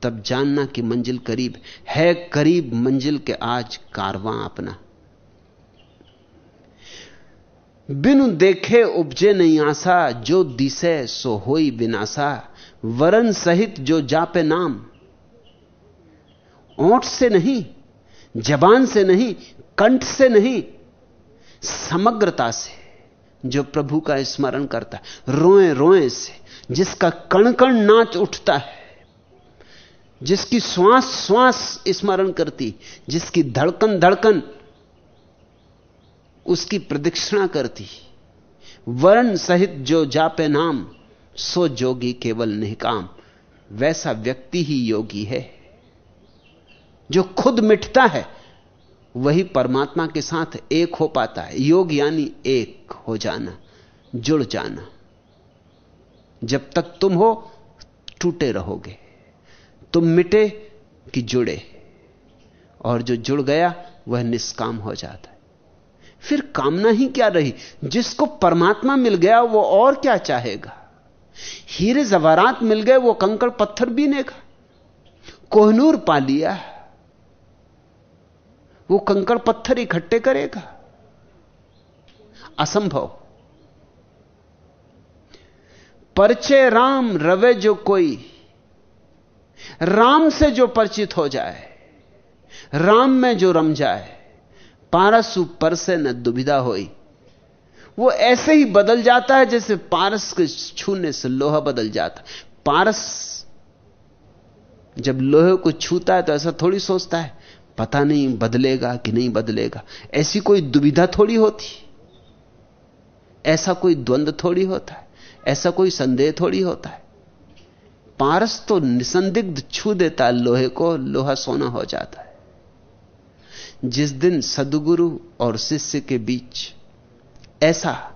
तब जानना कि मंजिल करीब, है करीब मंजिल के आज कारवां अपना। बिनु देखे उपजे नहीं आशा जो दिसे सो होई विनाशा वरण सहित जो जापे नाम। ओठ से नहीं, जबान से नहीं, कंठ से नहीं, समग्रता से जो प्रभु का स्मरण करता है। रोए रोए से, जिसका कण कण नाच उठता है, जिसकी श्वास श्वास स्मरण करती, जिसकी धड़कन धड़कन उसकी प्रदक्षिणा करती। वर्ण सहित जो जापे नाम, सो जोगी केवल निकाम वैसा व्यक्ति ही योगी है। जो खुद मिटता है, वही परमात्मा के साथ एक हो पाता है। योग यानी एक हो जाना, जुड़ जाना। जब तक तुम हो, टूटे रहोगे। तुम मिटे कि जुड़े। और जो जुड़ गया, वह निष्काम हो जाता है। फिर कामना ही क्या रही? जिसको परमात्मा मिल गया, वो और क्या चाहेगा? हीरे जवारात मिल गए, वो कंकड़ पत्थर बीनेगा कोहनूर पा लिया। वो कंकड़ पत्थर इकट्ठे करेगा। असंभव। परचे राम, रवे जो कोई। राम से जो परिचित हो जाए, राम में जो रम जाए पारसु पर से न दुविधा होई। वो ऐसे ही बदल जाता है जैसे पारस के छूने से लोहा बदल जाता पारस जब लोहे को छूता है तो ऐसा थोड़ी सोचता है, पता नहीं बदलेगा कि नहीं बदलेगा। ऐसी कोई दुविधा थोड़ी होती। ऐसा कोई द्वंद्व थोड़ी होता है। ऐसा कोई संदेह थोड़ी होता है। पारस तो निसंदिग्ध छू देता है लोहे को, लोहा सोना हो जाता है। जिस दिन सदगुरु और शिष्य के बीच ऐसा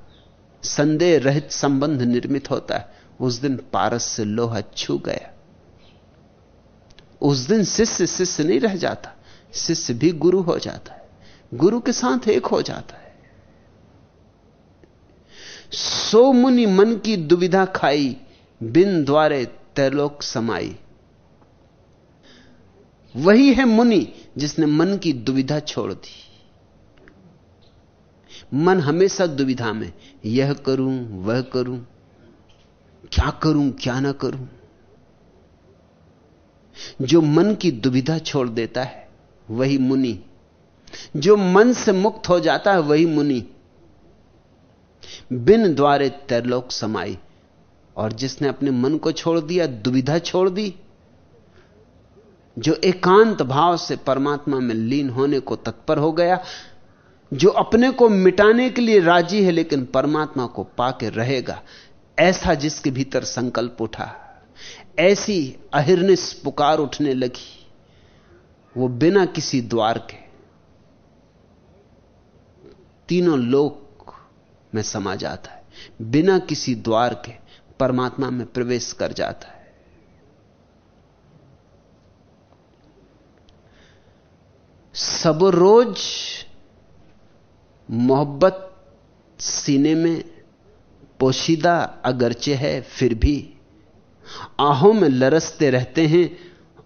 संदेह रहित संबंध निर्मित होता है, उस दिन पारस से लोहा छू गया। उस दिन शिष्य शिष्य नहीं रह जाता, शिष्य भी गुरु हो जाता है, गुरु के साथ एक हो जाता है। सो मुनि मन की दुविधा खाई, बिन द्वारे तैलोक समाई। वही है मुनि जिसने मन की दुविधा छोड़ दी। मन हमेशा दुविधा में, यह करूँ, वह करूँ, क्या करूँ, क्या ना करूँ। जो मन की दुविधा छोड़ देता है, वही मुनि। जो मन से मुक्त हो जाता है, वही मुनि। बिन द्वारे तैरलोक समाई, और जिसने अपने मन को छोड़ दिया, दुविधा छोड़ दी जो एकांत भाव से परमात्मा में लीन होने को तत्पर हो गया, जो अपने को मिटाने के लिए राज़ी है, लेकिन परमात्मा को पाके रहेगा। ऐसा जिसके भीतर संकल्प उठा, ऐसी अहिर्निश पुकार उठने लगी, वो बिना किसी द्वार के। तीनों लोक में समा जाता है। बिना किसी द्वार के परमात्मा में प्रवेश कर जाता है। सब रोज मोहब्बत सीने में पोशीदा अगरचे है, फिर भी आहों में लरसते रहते हैं,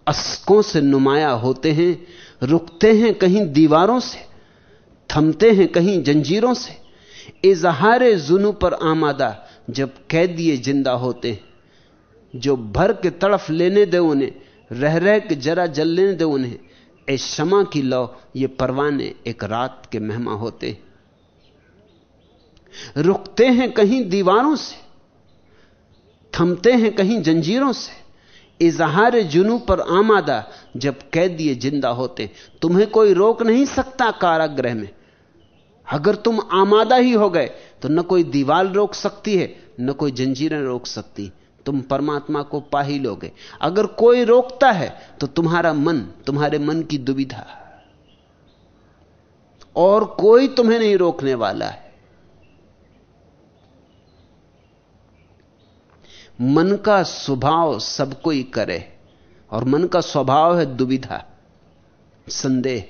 अस्कों से नुमाया होते हैं, रुकते हैं कहीं दीवारों से, थमते हैं कहीं जंजीरों से। इजहार जुनू पर आमादा जब कैद दिए ज़िंदा होते हैं, जो भर के तड़फ लेने दे उन्हें रह रह के जरा जल लेने दे उन्हें ए शमा की लो ये परवाने एक रात के मेहमा होते रुकते हैं कहीं दीवारों से, थमते हैं कहीं जंजीरों से। इजहार जुनू पर आमादा जब कैदिए ज़िंदा होते तुम्हें कोई रोक नहीं सकता कारागृह में। अगर तुम आमादा ही हो गए तो न कोई दीवार रोक सकती है, न कोई जंजीरें रोक सकती। तुम परमात्मा को पा ही लोगे। अगर कोई रोकता है तो तुम्हारा मन, तुम्हारे मन की दुविधा। और कोई तुम्हें नहीं रोकने वाला है। मन का स्वभाव सब कोई करे, और मन का स्वभाव है दुविधा, संदेह।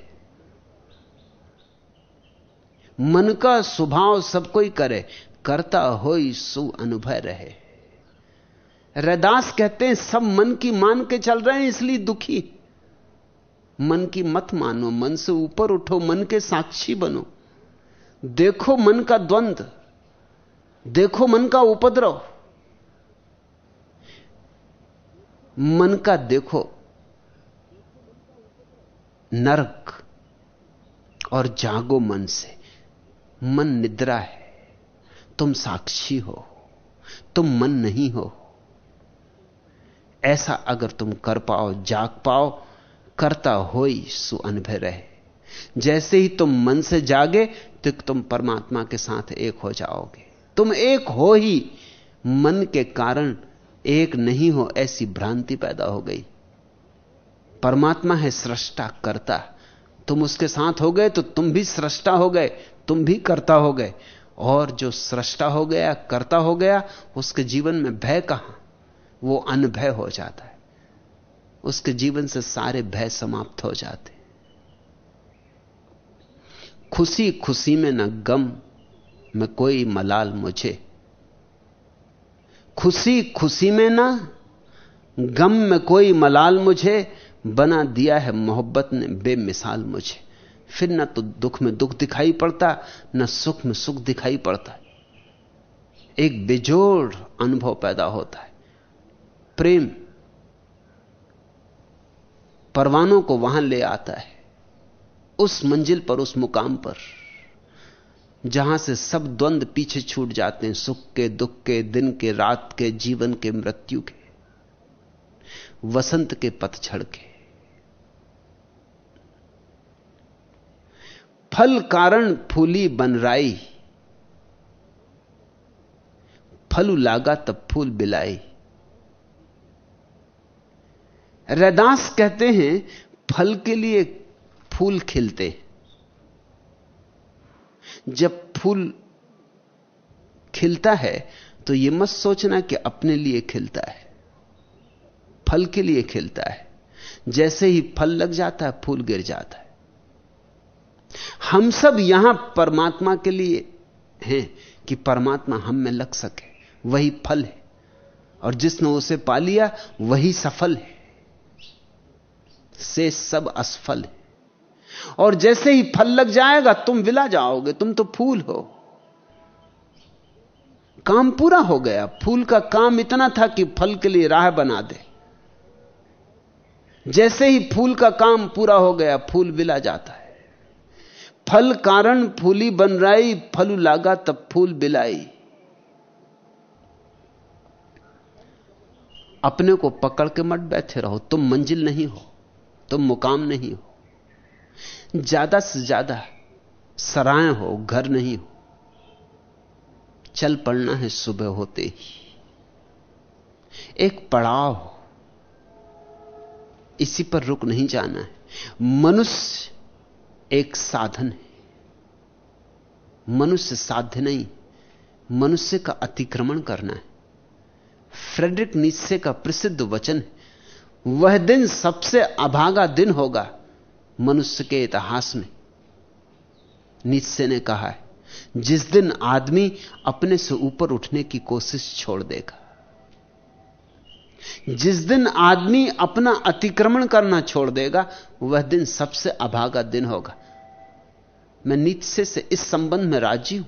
मन का स्वभाव सब कोई करे, करता हो सु अनुभव रहे। रैदास कहते हैं, सब मन की मान के चल रहे हैं, इसलिए दुखी। मन की मत मानो, मन से ऊपर उठो, मन के साक्षी बनो। देखो मन का द्वंद्व देखो मन का उपद्रव। मन का देखो, नरक और जागो मन से। मन निद्रा है, तुम साक्षी हो, तुम मन नहीं हो। ऐसा अगर तुम कर पाओ, जाग पाओ, करता हो सु अनुभव रहे। जैसे ही तुम मन से जागे तो तुम परमात्मा के साथ एक हो जाओगे। तुम एक हो ही, मन के कारण एक नहीं हो, ऐसी भ्रांति पैदा हो गई। परमात्मा है सृष्टा करता। तुम उसके साथ हो गए तो तुम भी सृष्टा हो गए, तुम भी करता हो गए। और जो सृष्टा हो गया, करता हो गया, उसके जीवन में भय कहाँ? वो अनभय हो जाता है। उसके जीवन से सारे भय समाप्त हो जाते खुशी खुशी में न गम में कोई मलाल मुझे। खुशी खुशी में ना गम में कोई मलाल मुझे। बना दिया है मोहब्बत ने बेमिसाल मुझे। फिर ना तो दुख में दुख दिखाई पड़ता, न सुख में सुख दिखाई पड़ता। एक बेजोड़ अनुभव पैदा होता है। प्रेम परवानों को वहाँ ले आता है, उस मंजिल पर, उस मुकाम पर, जहाँ से सब द्वंद पीछे छूट जाते हैं, सुख के, दुख के, दिन के, रात के, जीवन के, मृत्यु के, वसंत के पतझड़ के। फल कारण फूली बनराई, फल लागा तब फूल बिलाई। रैदास कहते हैं, फल के लिए फूल खिलते जब फूल खिलता है तो यह मत सोचना कि अपने लिए खिलता है, फल के लिए खिलता है। जैसे ही फल लग जाता है, फूल गिर जाता है। हम सब यहाँ परमात्मा के लिए हैं कि परमात्मा हम में लग सके, वही फल है। और जिसने उसे पा लिया, वही सफल है। से सब असफल है। और जैसे ही फल लग जाएगा, तुम विला जाओगे, तुम तो फूल हो। काम पूरा हो गया। फूल का काम इतना था कि फल के लिए राह बना दे। जैसे ही फूल का काम पूरा हो गया, फूल विला जाता है। फल कारण फूली बन रही फल लागा तब फूल बिलाई। अपने को पकड़ के मत बैठे रहो, तुम मंजिल नहीं हो। तुम मुकाम नहीं हो। ज़्यादा से ज़्यादा सराय हो, घर नहीं हो। चल पड़ना है सुबह होते ही। एक पड़ाव हो। इसी पर रुक नहीं जाना है। मनुष्य एक साधन है। मनुष्य साध्य नहीं, मनुष्य का अतिक्रमण करना है। फ्रेडरिक निश्चय का प्रसिद्ध वचन है वह दिन सबसे अभागा दिन होगा मनुष्य के इतिहास में। निश्चय ने कहा है, जिस दिन आदमी अपने से ऊपर उठने की कोशिश छोड़ देगा, जिस दिन आदमी अपना अतिक्रमण करना छोड़ देगा, वह दिन सबसे अभागा दिन होगा। मैं नीचे से इस संबंध में राज़ी हूँ।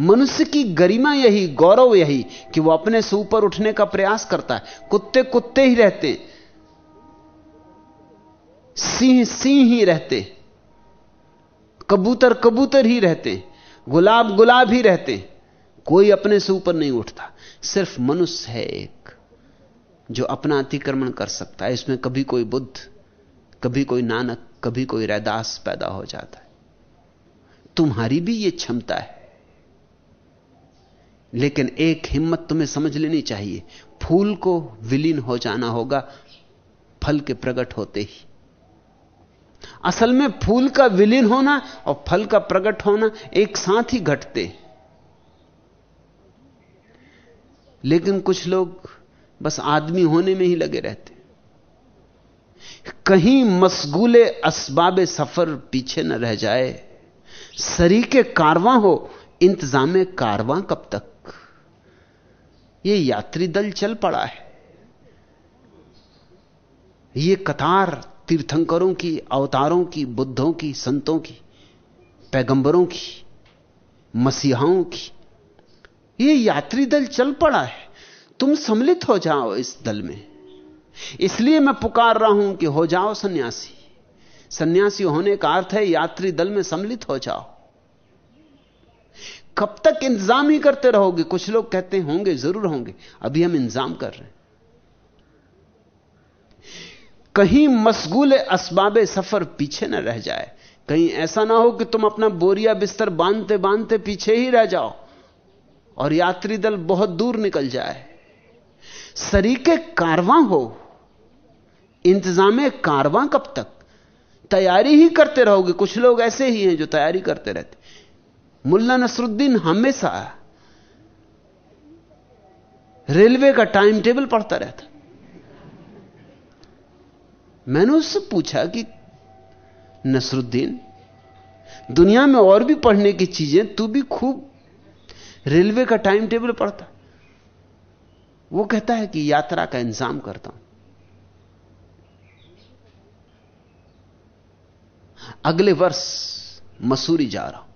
मनुष्य की गरिमा यही, गौरव यही कि वह अपने से ऊपर उठने का प्रयास करता है। कुत्ते कुत्ते ही रहते सिंह सिंह ही रहते कबूतर कबूतर ही रहते गुलाब गुलाब ही रहते कोई अपने से ऊपर नहीं उठता। सिर्फ़ मनुष्य है एक, जो अपना अतिक्रमण कर सकता है। इसमें कभी कोई बुद्ध, कभी कोई नानक, कभी कोई रैदास पैदा हो जाता है। तुम्हारी भी यह क्षमता है। लेकिन एक हिम्मत तुम्हें समझ लेनी चाहिए। फूल को विलीन हो जाना होगा, फल के प्रकट होते ही। असल में फूल का विलीन होना और फल का प्रकट होना एक साथ ही घटते। लेकिन कुछ लोग बस आदमी होने में ही लगे रहते। कहीं मशगूले असबाब सफ़र पीछे न रह जाए। सरीके कारवां हो, इंतज़ाम कारवां कब तक? ये यात्री दल चल पड़ा है। ये कतार तीर्थंकरों की, अवतारों की, बुद्धों की, संतों की, पैगंबरों की, मसीहाओं की। ये यात्री दल चल पड़ा है। तुम सम्मिलित हो जाओ इस दल में। इसलिए मैं पुकार रहा हूँ कि हो जाओ सन्यासी। सन्यासी होने का अर्थ है यात्री दल में सम्मिलित हो जाओ। कब तक इंतज़ाम ही करते रहोगे? कुछ लोग कहते होंगे, ज़रूर होंगे। अभी हम इंतज़ाम कर रहे हैं। कहीं मशगूल असबाब सफ़र पीछे न रह जाए। कहीं ऐसा ना हो कि तुम अपना बोरिया बिस्तर बांधते बांधते पीछे ही रह जाओ और यात्री दल बहुत दूर निकल जाए। सरीके कारवां हो। इंतज़ाम कारवां कब तक? तैयारी ही करते रहोगे। कुछ लोग ऐसे ही हैं जो तैयारी करते रहते। मुल्ला नसरुद्दीन हमेशा रेलवे का टाइम टेबल पढ़ता रहता। मैंने उससे पूछा कि, नसरुद्दीन, दुनिया में और भी पढ़ने की चीज़ें, तू भी खूब रेलवे का टाइम टेबल पढ़ता। वो कहता है कि यात्रा का इंतज़ाम करता हूँ। अगले वर्ष मसूरी जा रहा हूँ।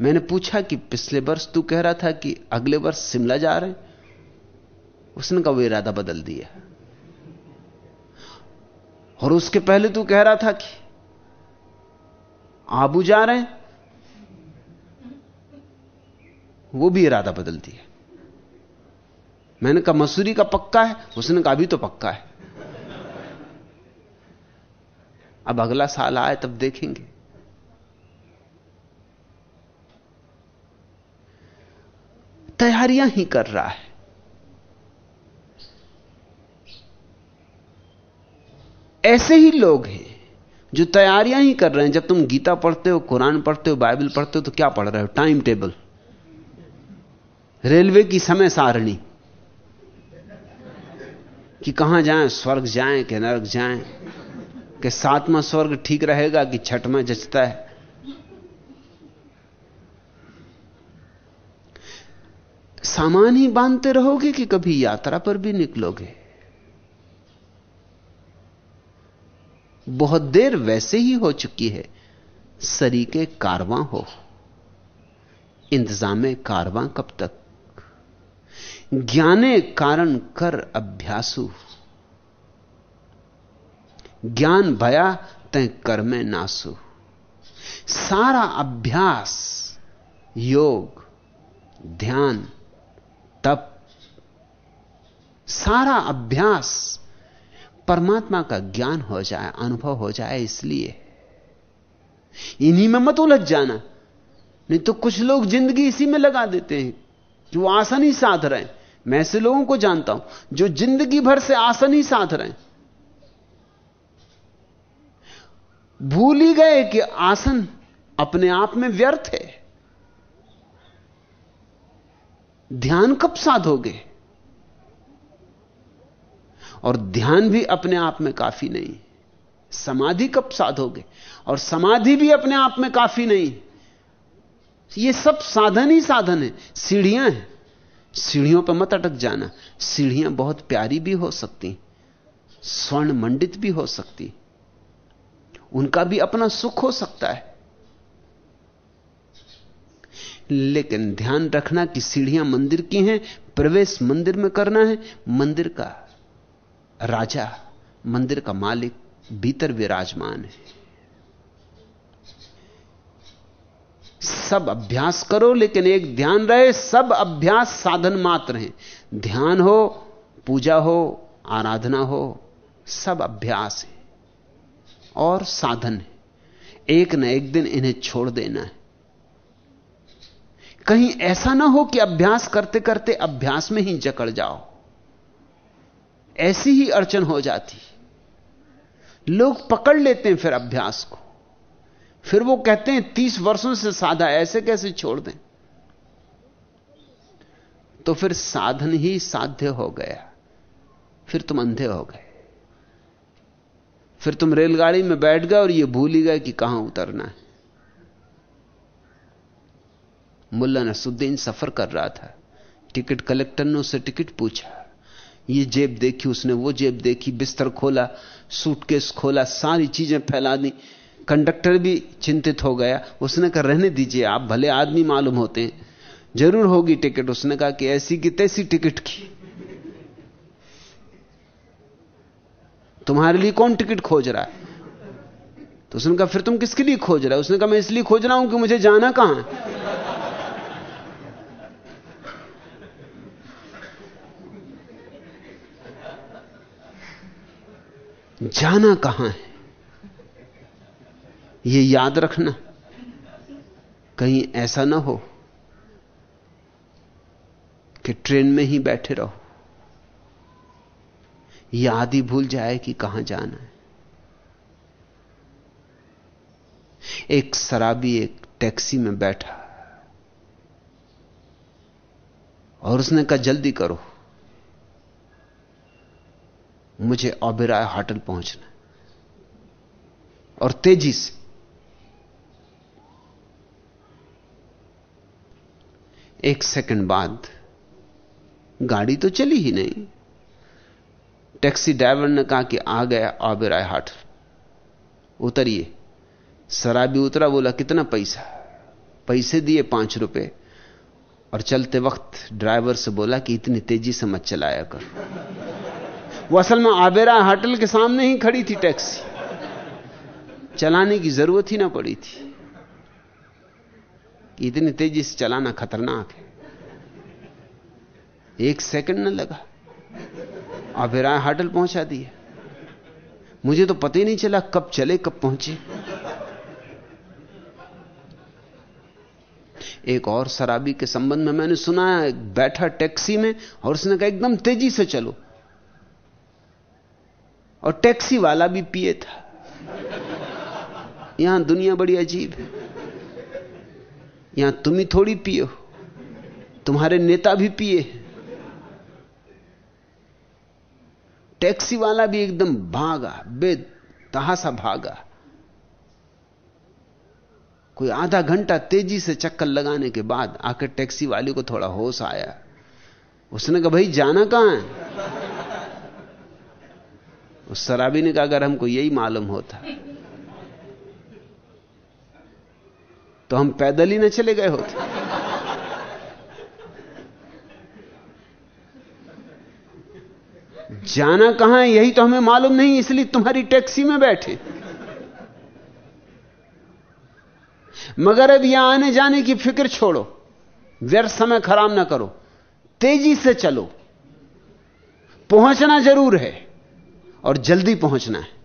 मैंने पूछा कि पिछले वर्ष तू कह रहा था कि अगले वर्ष शिमला जा रहे उसने कहा, वो इरादा बदल दिया और उसके पहले तू कह रहा था कि आबू जा रहे वो भी इरादा बदल दिया मैंने कहा, मसूरी का पक्का है? उसने कहा, अभी तो पक्का है। अब अगला साल आए तब देखेंगे। तैयारियाँ ही कर रहा है। ऐसे ही लोग हैं जो तैयारियाँ ही कर रहे हैं। जब तुम गीता पढ़ते हो, कुरान पढ़ते हो, बाइबल पढ़ते हो तो क्या पढ़ रहे हो? Time table. रेलवे की समय सारणी। कि कहाँ जाएँ? स्वर्ग जाएँ कि नरक जाएँ? कि सातवां स्वर्ग ठीक रहेगा कि छठवां जचता है? सामान ही बांधते रहोगे कि कभी यात्रा पर भी निकलोगे? बहुत देर वैसे ही हो चुकी है। सरीके कारवां हो। इंतज़ाम कारवां कब तक? ज्ञाने कारण कर अभ्यासु। ज्ञान भया तय कर में नासु। सारा अभ्यास, योग, ध्यान तप सारा अभ्यास परमात्मा का ज्ञान हो जाए, अनुभव हो जाए इसलिए। इन्हीं में मत उलझ जाना। नहीं तो कुछ लोग ज़िंदगी इसी में लगा देते हैं, जो आसन ही साध रहे हैं। मैं ऐसे लोगों को जानता हूँ, जो ज़िंदगी भर से आसन ही साध रहे हैं। भूल ही गए कि आसन अपने आप में व्यर्थ है। ध्यान कब साधोगे? और ध्यान भी अपने आप में काफ़ी नहीं। समाधि कब साधोगे? और समाधि भी अपने आप में काफ़ी नहीं। ये सब साधन ही साधन है। सीढ़ियाँ हैं। सीढ़ियों पर मत अटक जाना। सीढ़ियाँ बहुत प्यारी भी हो सकती स्वर्ण मंडित भी हो सकती। उनका भी अपना सुख हो सकता है। लेकिन ध्यान रखना कि सीढ़ियाँ मंदिर की हैं, प्रवेश मंदिर में करना है। मंदिर का राजा, मंदिर का मालिक भीतर विराजमान है। सब अभ्यास करो, लेकिन एक ध्यान रहे, सब अभ्यास साधन मात्र हैं। ध्यान हो, पूजा हो, आराधना हो, सब अभ्यास है और साधन है। एक न एक दिन इन्हें छोड़ देना है। कहीं ऐसा ना हो कि अभ्यास करते करते अभ्यास में ही जकड़ जाओ। ऐसी ही अड़चन हो जाती। लोग पकड़ लेते हैं फिर अभ्यास को। फिर वो कहते हैं, तीस वर्षों से साधा, ऐसे कैसे छोड़ दें? तो फिर साधन ही साध्य हो गया। फिर तुम अंधे हो गए। फिर तुम रेलगाड़ी में बैठ गए और ये भूल ही गए कि कहाँ उतरना है। मुल्ला नसुद्दीन सफ़र कर रहा था। टिकट कलेक्टर ने उससे टिकट पूछा। ये जेब देखी, उसने वो जेब देखी, बिस्तर खोला, सूटकेस खोला, सारी चीज़ें फैला दी। कंडक्टर भी चिंतित हो गया। उसने कहा, रहने दीजिए, आप भले आदमी मालूम होते हैं। ज़रूर होगी टिकट। उसने कहा कि ऐसी की तैसी टिकट की। तुम्हारे लिए कौन टिकट खोज रहा है? तो उसने कहा, फिर तुम किसके लिए खोज रहा है? उसने कहा, मैं इसलिए खोज रहा हूँ कि मुझे जाना कहाँ है? जाना कहाँ है? यह याद रखना। कहीं ऐसा ना हो कि ट्रेन में ही बैठे रहो। याद ही भूल जाए कि कहाँ जाना है। एक शराबी एक टैक्सी में बैठा और उसने कहा, जल्दी करो। मुझे ओबेराय होटल पहुँचना और तेज़ी से। एक सेकंड बाद गाड़ी तो चली ही नहीं। टैक्सी ड्राइवर ने कहा कि आ गया ओबेराय होटल। उतरिए। शराबी उतरा, बोला, कितना पैसा? पैसे दिए पाँच रुपए। और चलते वक्त ड्राइवर से बोला कि इतनी तेज़ी से मत चलाया कर। वो असल में आबेरा होटल के सामने ही खड़ी थी टैक्सी। चलाने की ज़रूरत ही ना पड़ी थी। इतनी तेज़ी से चलाना खतरनाक है। एक सेकंड न लगा। आबेरा होटल पहुँचा दिया। मुझे तो पता ही नहीं चला कब चले, कब पहुँचे। एक और शराबी के संबंध में मैंने सुना है बैठा टैक्सी में और उसने कहा, एकदम तेज़ी से चलो। और टैक्सी वाला भी पिए था। यहाँ दुनिया बड़ी अजीब है। यहाँ तुम ही थोड़ी पियो, तुम्हारे नेता भी पिए टैक्सी वाला भी एकदम भागा, बेतहासा भागा। कोई आधा घंटा तेज़ी से चक्कर लगाने के बाद आकर टैक्सी वाले को थोड़ा होश आया। उसने कहा, भाई, जाना कहाँ है? उस शराबी ने कहा अगर हमको यही मालूम होता तो हम पैदल ही न चले गए होते। जाना कहाँ है, यही तो हमें मालूम नहीं, इसलिए तुम्हारी टैक्सी में बैठे। मगर अब यहाँ आने जाने की फ़िक्र छोड़ो व्यर्थ समय खराब ना करो, तेज़ी से चलो। पहुँचना ज़रूर है। और जल्दी पहुँचना है।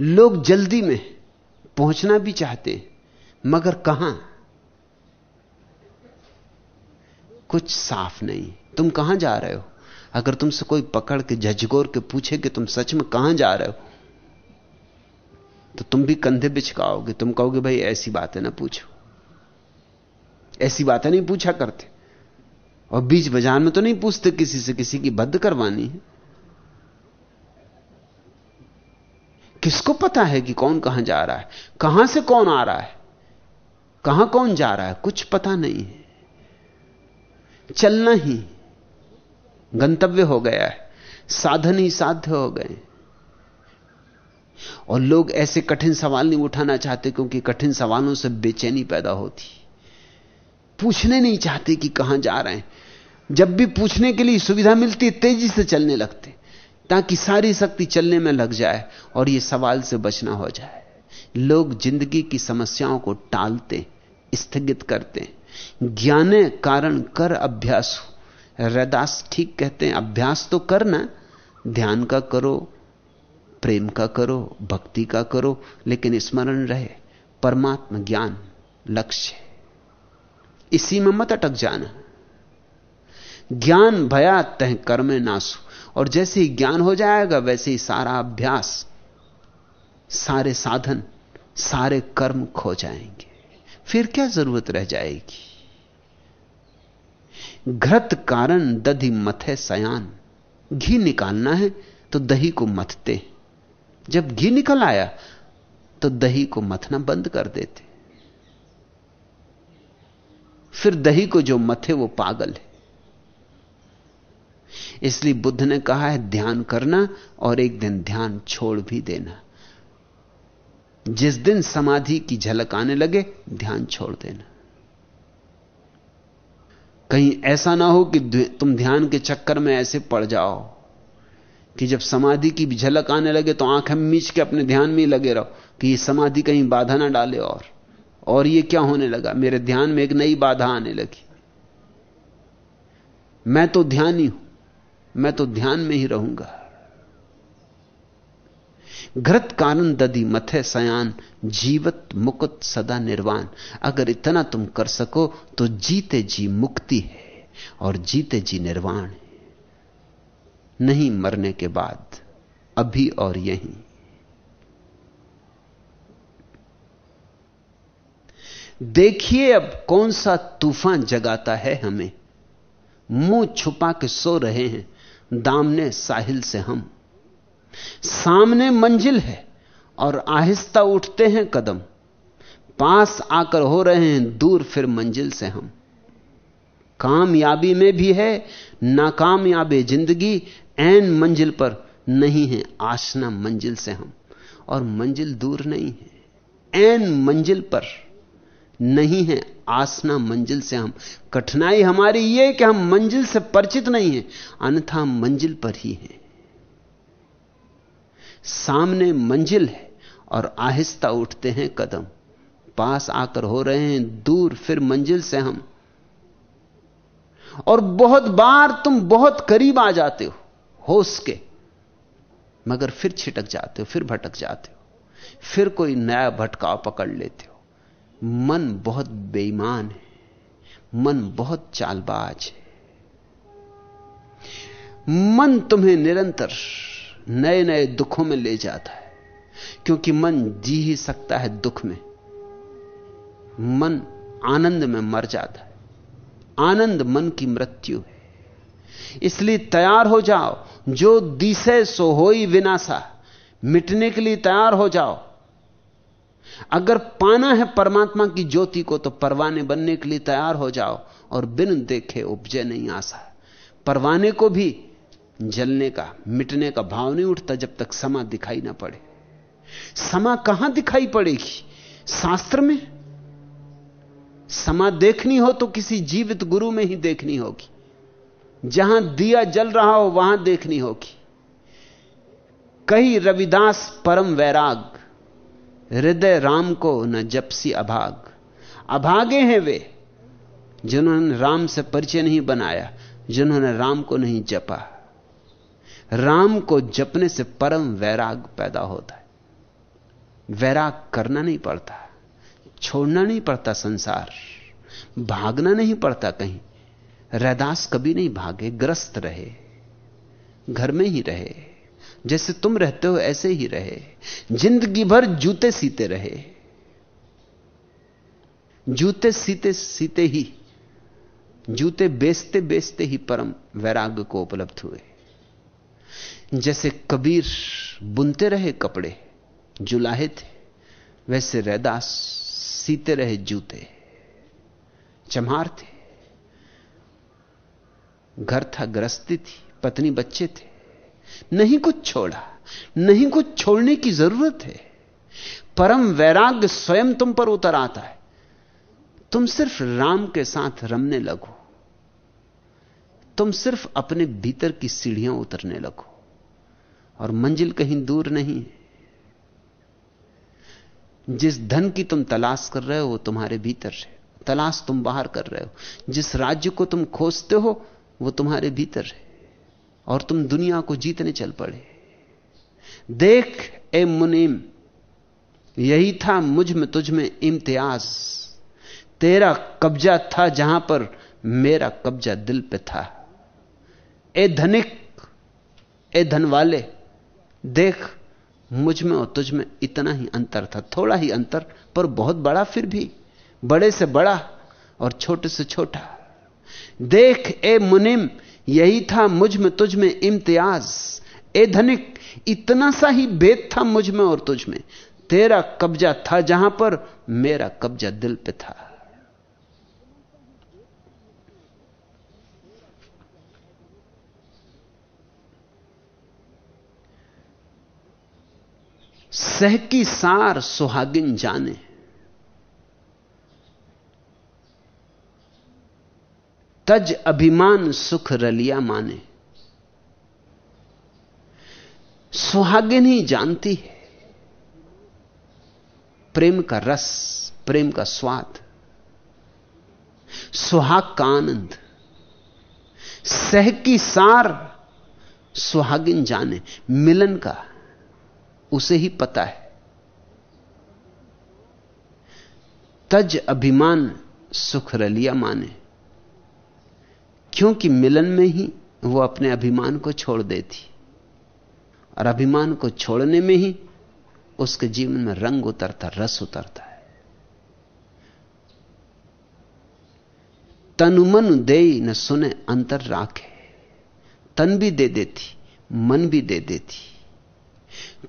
लोग जल्दी में पहुँचना भी चाहते हैं, मगर कहाँ? कुछ साफ़ नहीं। तुम कहाँ जा रहे हो? अगर तुमसे कोई पकड़ के झजगोर के पूछे कि तुम सच में कहाँ जा रहे हो तो तुम भी कंधे बिचकाओगे तुम कहोगे, भाई, ऐसी बातें ना पूछो। ऐसी बातें नहीं पूछा करते। और बीच बाज़ार में तो नहीं पूछते किसी से, किसी की बद्ध करवानी है। किसको पता है कि कौन कहाँ जा रहा है? कहाँ से कौन आ रहा है? कहाँ कौन जा रहा है? कुछ पता नहीं है। चलना ही गंतव्य हो गया है। साधन ही साध्य हो गए। और लोग ऐसे कठिन सवाल नहीं उठाना चाहते क्योंकि कठिन सवालों से बेचैनी पैदा होती। पूछने नहीं चाहते कि कहाँ जा रहे हैं। जब भी पूछने के लिए सुविधा मिलती, तेज़ी से चलने लगते। ताकि सारी शक्ति चलने में लग जाए और यह सवाल से बचना हो जाए। लोग ज़िंदगी की समस्याओं को टालते, स्थगित करते। ज्ञाने कारण कर अभ्यास रैदास ठीक कहते हैं, अभ्यास तो करना। ध्यान का करो, प्रेम का करो, भक्ति का करो, लेकिन स्मरण रहे, परमात्मा ज्ञान लक्ष्य इसी में मत अटक जाना। ज्ञान भया तह कर्मे नासु और जैसे ही ज्ञान हो जाएगा, वैसे ही सारा अभ्यास, सारे साधन, सारे कर्म खो जाएँगे। फिर क्या ज़रूरत रह जाएगी? घृत कारण दधि मथे सयान। घी निकालना है तो दही को मथते। जब घी निकल आया तो दही को मथना बंद कर देते। फिर दही को जो मथे वो पागल है। इसलिए बुद्ध ने कहा है, ध्यान करना और एक दिन ध्यान छोड़ भी देना। जिस दिन समाधि की झलक आने लगे, ध्यान छोड़ देना। कहीं ऐसा ना हो कि तुम ध्यान के चक्कर में ऐसे पड़ जाओ कि जब समाधि की झलक आने लगे तो आँखें मीच के अपने ध्यान में ही लगे रहो कि ये समाधि कहीं बाधा ना डाले और। और ये क्या होने लगा? मेरे ध्यान में एक नई बाधा आने लगी। मैं तो ध्यान ही हूँ। मैं तो ध्यान में ही रहूँगा। घृत कारण ददी मथे सयान, जीवत मुकुत सदा निर्वाण। अगर इतना तुम कर सको तो जीते जी मुक्ति है और जीते जी निर्वाण है। नहीं मरने के बाद, अभी और यहीं। देखिए अब कौन सा तूफ़ान जगाता है हमें। मुँह छुपा के सो रहे हैं दामने साहिल से हम। सामने मंजिल है और आहिस्ता उठते हैं कदम। पास आकर हो रहे हैं, दूर फिर मंजिल से हम। कामयाबी में भी है, नाकामयाबी ज़िंदगी एन मंजिल पर नहीं है, आशना मंजिल से हम। और मंजिल दूर नहीं है एन मंजिल पर नहीं है आसना मंजिल से हम, कठिनाई हमारी यह कि हम मंजिल से परिचित नहीं है, अन्यथा मंजिल पर ही है। सामने मंजिल है और आहिस्ता उठते हैं कदम, पास आकर हो रहे हैं, दूर फिर मंजिल से हम। और बहुत बार तुम बहुत करीब आ जाते हो, होश के, मगर फिर छिटक जाते हो, फिर भटक जाते हो, फिर कोई नया भटकाव पकड़ लेते हो। मन बहुत बेईमान है, मन बहुत चालबाज है। मन तुम्हें निरंतर नए नए दुखों में ले जाता है, क्योंकि मन जी ही सकता है दुख में। मन आनंद में मर जाता है। आनंद मन की मृत्यु है। इसलिए तैयार हो जाओ, जो दिसे सो हो विनाशा, मिटने के लिए तैयार हो जाओ। अगर पाना है परमात्मा की ज्योति को तो परवाने बनने के लिए तैयार हो जाओ और बिन देखे उपजे नहीं आशा। परवाने को भी जलने का, मिटने का भाव नहीं उठता जब तक समा दिखाई ना पड़े। समा कहाँ दिखाई पड़ेगी? शास्त्र में? समा देखनी हो तो किसी जीवित गुरु में ही देखनी होगी। जहाँ दिया जल रहा हो, वहाँ देखनी होगी। कई रविदास परम वैराग हृदय राम को न जपसी अभाग। अभागे हैं वे, जिन्होंने राम से परिचय नहीं बनाया, जिन्होंने राम को नहीं जपा। राम को जपने से परम वैराग पैदा होता है। वैराग करना नहीं पड़ता, छोड़ना नहीं पड़ता संसार, भागना नहीं पड़ता कहीं। रैदास कभी नहीं भागे, ग्रस्त रहे, घर में ही रहे। जैसे तुम रहते हो ऐसे ही रहे। ज़िंदगी भर जूते सीते रहे। जूते सीते सीते ही, जूते बेचते बेचते ही परम वैराग्य को उपलब्ध हुए। जैसे कबीर बुनते रहे कपड़े, जुलाहे थे, वैसे रैदास सीते रहे जूते। चमार थे। घर था ग्रस्ती थी, पत्नी बच्चे थे। नहीं कुछ छोड़ा, नहीं कुछ छोड़ने की ज़रूरत है। परम वैराग्य स्वयं तुम पर उतर आता है। तुम सिर्फ़ राम के साथ रमने लगो। तुम सिर्फ़ अपने भीतर की सीढ़ियाँ उतरने लगो। और मंजिल कहीं दूर नहीं है। जिस धन की तुम तलाश कर रहे हो, वो तुम्हारे भीतर है। तलाश तुम बाहर कर रहे हो। जिस राज्य को तुम खोजते हो, वो तुम्हारे भीतर है। और तुम दुनिया को जीतने चल पड़े। देख, ए मुनीम, यही था मुझमें तुझ में इम्तियाज़। तेरा कब्जा था जहाँ पर मेरा कब्जा दिल पे था। ए धनिक, ए धन वाले देख, मुझमें और तुझ में इतना ही अंतर था, थोड़ा ही अंतर, पर बहुत बड़ा फिर भी, बड़े से बड़ा और छोटे से छोटा। देख, ए मुनिम यही था मुझमें, तुझ में इम्तियाज़। ए धनिक, इतना सा ही भेद था मुझमें और तुझ में। तेरा कब्जा था जहाँ पर मेरा कब्जा दिल पे था। सह की सार सुहागिन जाने। तज अभिमान सुख रलिया माने। सुहागिन ही जानती है। प्रेम का रस, प्रेम का स्वाद। सुहाग का आनंद। सह की सार सुहागिन जाने। मिलन का, उसे ही पता है। तज अभिमान सुख रलिया माने। क्योंकि मिलन में ही वो अपने अभिमान को छोड़ देती। और अभिमान को छोड़ने में ही उसके जीवन में रंग उतरता, रस उतरता है। तनुमन दे न सुने, अंतर राखे। तन भी दे देती, मन भी दे देती।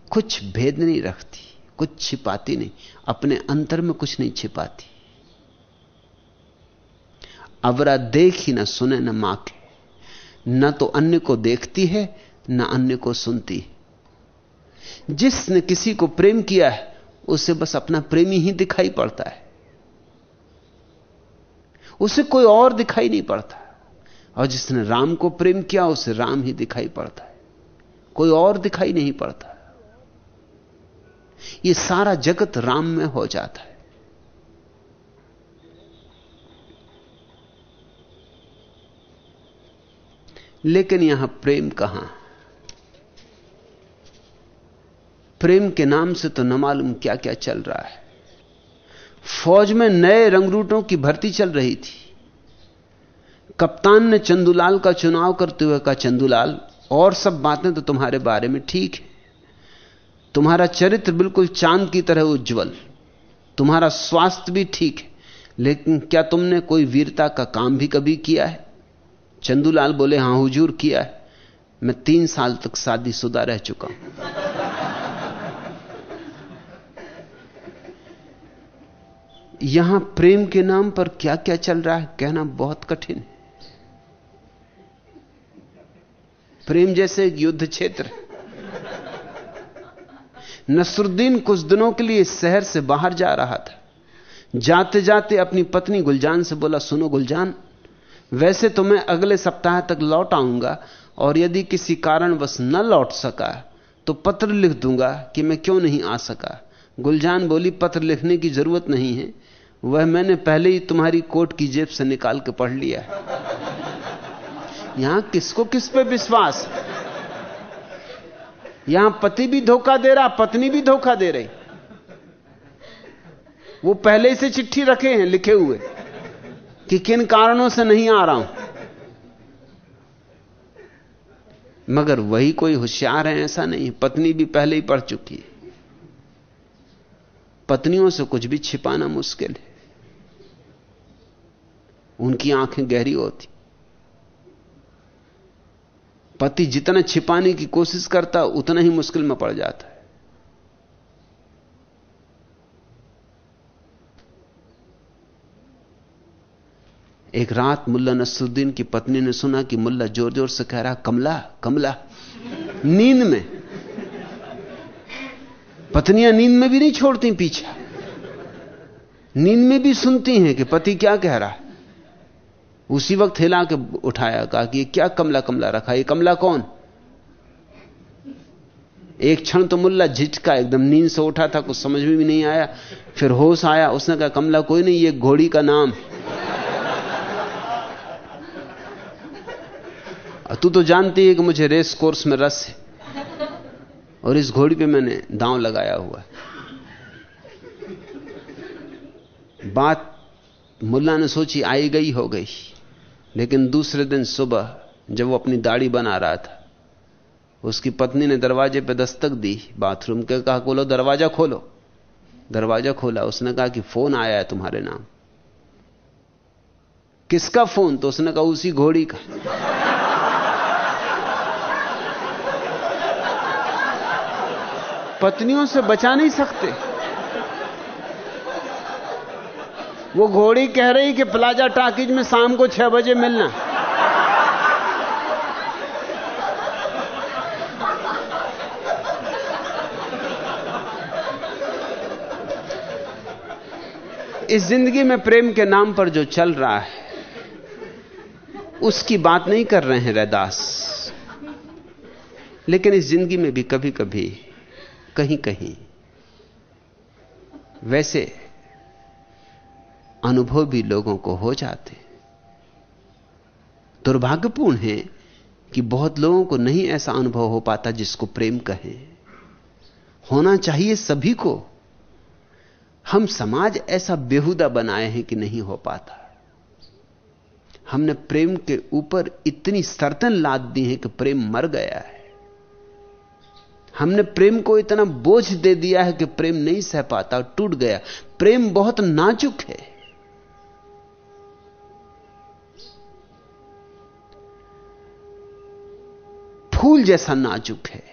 कुछ भेद नहीं रखती, कुछ छिपाती नहीं, अपने अंतर में कुछ नहीं छिपाती। अवरा देख ही ना सुने, ना माँ के न तो अन्य को देखती है, न अन्य को सुनती है। जिसने किसी को प्रेम किया है, उसे बस अपना प्रेमी ही दिखाई पड़ता है। उसे कोई और दिखाई नहीं पड़ता। और जिसने राम को प्रेम किया, उसे राम ही दिखाई पड़ता है। कोई और दिखाई नहीं पड़ता। यह सारा जगत राम में हो जाता है। लेकिन यहाँ प्रेम कहाँ? प्रेम के नाम से तो न मालूम क्या क्या चल रहा है। फौज में नए रंगरूटों की भर्ती चल रही थी। कप्तान ने चंदूलाल का चुनाव करते हुए कहा, चंदूलाल, और सब बातें तो तुम्हारे बारे में ठीक है। तुम्हारा चरित्र बिल्कुल चाँद की तरह उज्जवल। तुम्हारा स्वास्थ्य भी ठीक है। लेकिन क्या तुमने कोई वीरता का काम भी कभी किया है? चंदूलाल बोले, हाँ, हुजूर किया है। मैं तीन साल तक शादी शुदा रह चुका हूँ। यहाँ प्रेम के नाम पर क्या क्या चल रहा है, कहना बहुत कठिन है। प्रेम जैसे युद्ध क्षेत्र नसरुद्दीन कुछ दिनों के लिए शहर से बाहर जा रहा था। जाते जाते अपनी पत्नी गुलजान से बोला, सुनो गुलजान वैसे तो मैं अगले सप्ताह तक लौट आऊँगा, और यदि किसी कारणवश न लौट सका तो पत्र लिख दूँगा कि मैं क्यों नहीं आ सका। गुलजान बोली, पत्र लिखने की ज़रूरत नहीं है। वह मैंने पहले ही तुम्हारी कोट की जेब से निकाल के पढ़ लिया यहाँ किसको किस पे विश्वास? यहाँ पति भी धोखा दे रहा, पत्नी भी धोखा दे रही। वो पहले से चिट्ठी रखे हैं, लिखे हुए। कि किन कारणों से नहीं आ रहा हूँ? मगर वही कोई होशियार है, ऐसा नहीं पत्नी भी पहले ही पढ़ चुकी है। पत्नियों से कुछ भी छिपाना मुश्किल है। उनकी आँखें गहरी होती। पति जितना छिपाने की कोशिश करता, उतना ही मुश्किल में पड़ जाता। एक रात मुल्ला नसरुद्दीन की पत्नी ने सुना कि मुल्ला ज़ोर ज़ोर से कह रहा, कमला कमला, नींद में। पत्नियाँ नींद में भी नहीं छोड़ती पीछा। नींद में भी सुनती हैं कि पति क्या कह रहा। है उसी वक्त हिला के उठाया, कहा कि क्या कमला कमला रखा, ये कमला कौन? एक क्षण तो मुल्ला झिझका, एकदम नींद से उठा था, कुछ समझ में भी नहीं आया। फिर होश आया, उसने कहा, कमला कोई नहीं, ये घोड़ी का नाम तू तो जानती है कि मुझे रेस कोर्स में रस है। और इस घोड़ी पे मैंने दांव लगाया हुआ है। बात मुल्ला ने सोची, आई गई हो गई। लेकिन दूसरे दिन सुबह जब वो अपनी दाढ़ी बना रहा था, उसकी पत्नी ने दरवाजे पे दस्तक दी बाथरूम के, कहा, खोलो, दरवाज़ा खोलो। दरवाज़ा खोला, उसने कहा कि फ़ोन आया है तुम्हारे नाम। किसका फ़ोन? तो उसने कहा, उसी घोड़ी का। पत्नियों से बचा नहीं सकते। वो घोड़ी कह रही कि प्लाजा टाकिज में शाम को छह बजे मिलना। इस ज़िंदगी में प्रेम के नाम पर जो चल रहा है, उसकी बात नहीं कर रहे हैं रैदास। लेकिन इस ज़िंदगी में भी कभी कभी कहीं कहीं वैसे अनुभव भी लोगों को हो जाते दुर्भाग्यपूर्ण है कि बहुत लोगों को नहीं ऐसा अनुभव हो पाता जिसको प्रेम कहें। होना चाहिए सभी को। हम समाज ऐसा बेहुदा बनाए हैं कि नहीं हो पाता। हमने प्रेम के ऊपर इतनी सर्तन लाद दी है कि प्रेम मर गया है। हमने प्रेम को इतना बोझ दे दिया है कि प्रेम नहीं सह पाता, टूट गया। प्रेम बहुत नाजुक है। फूल जैसा नाजुक है।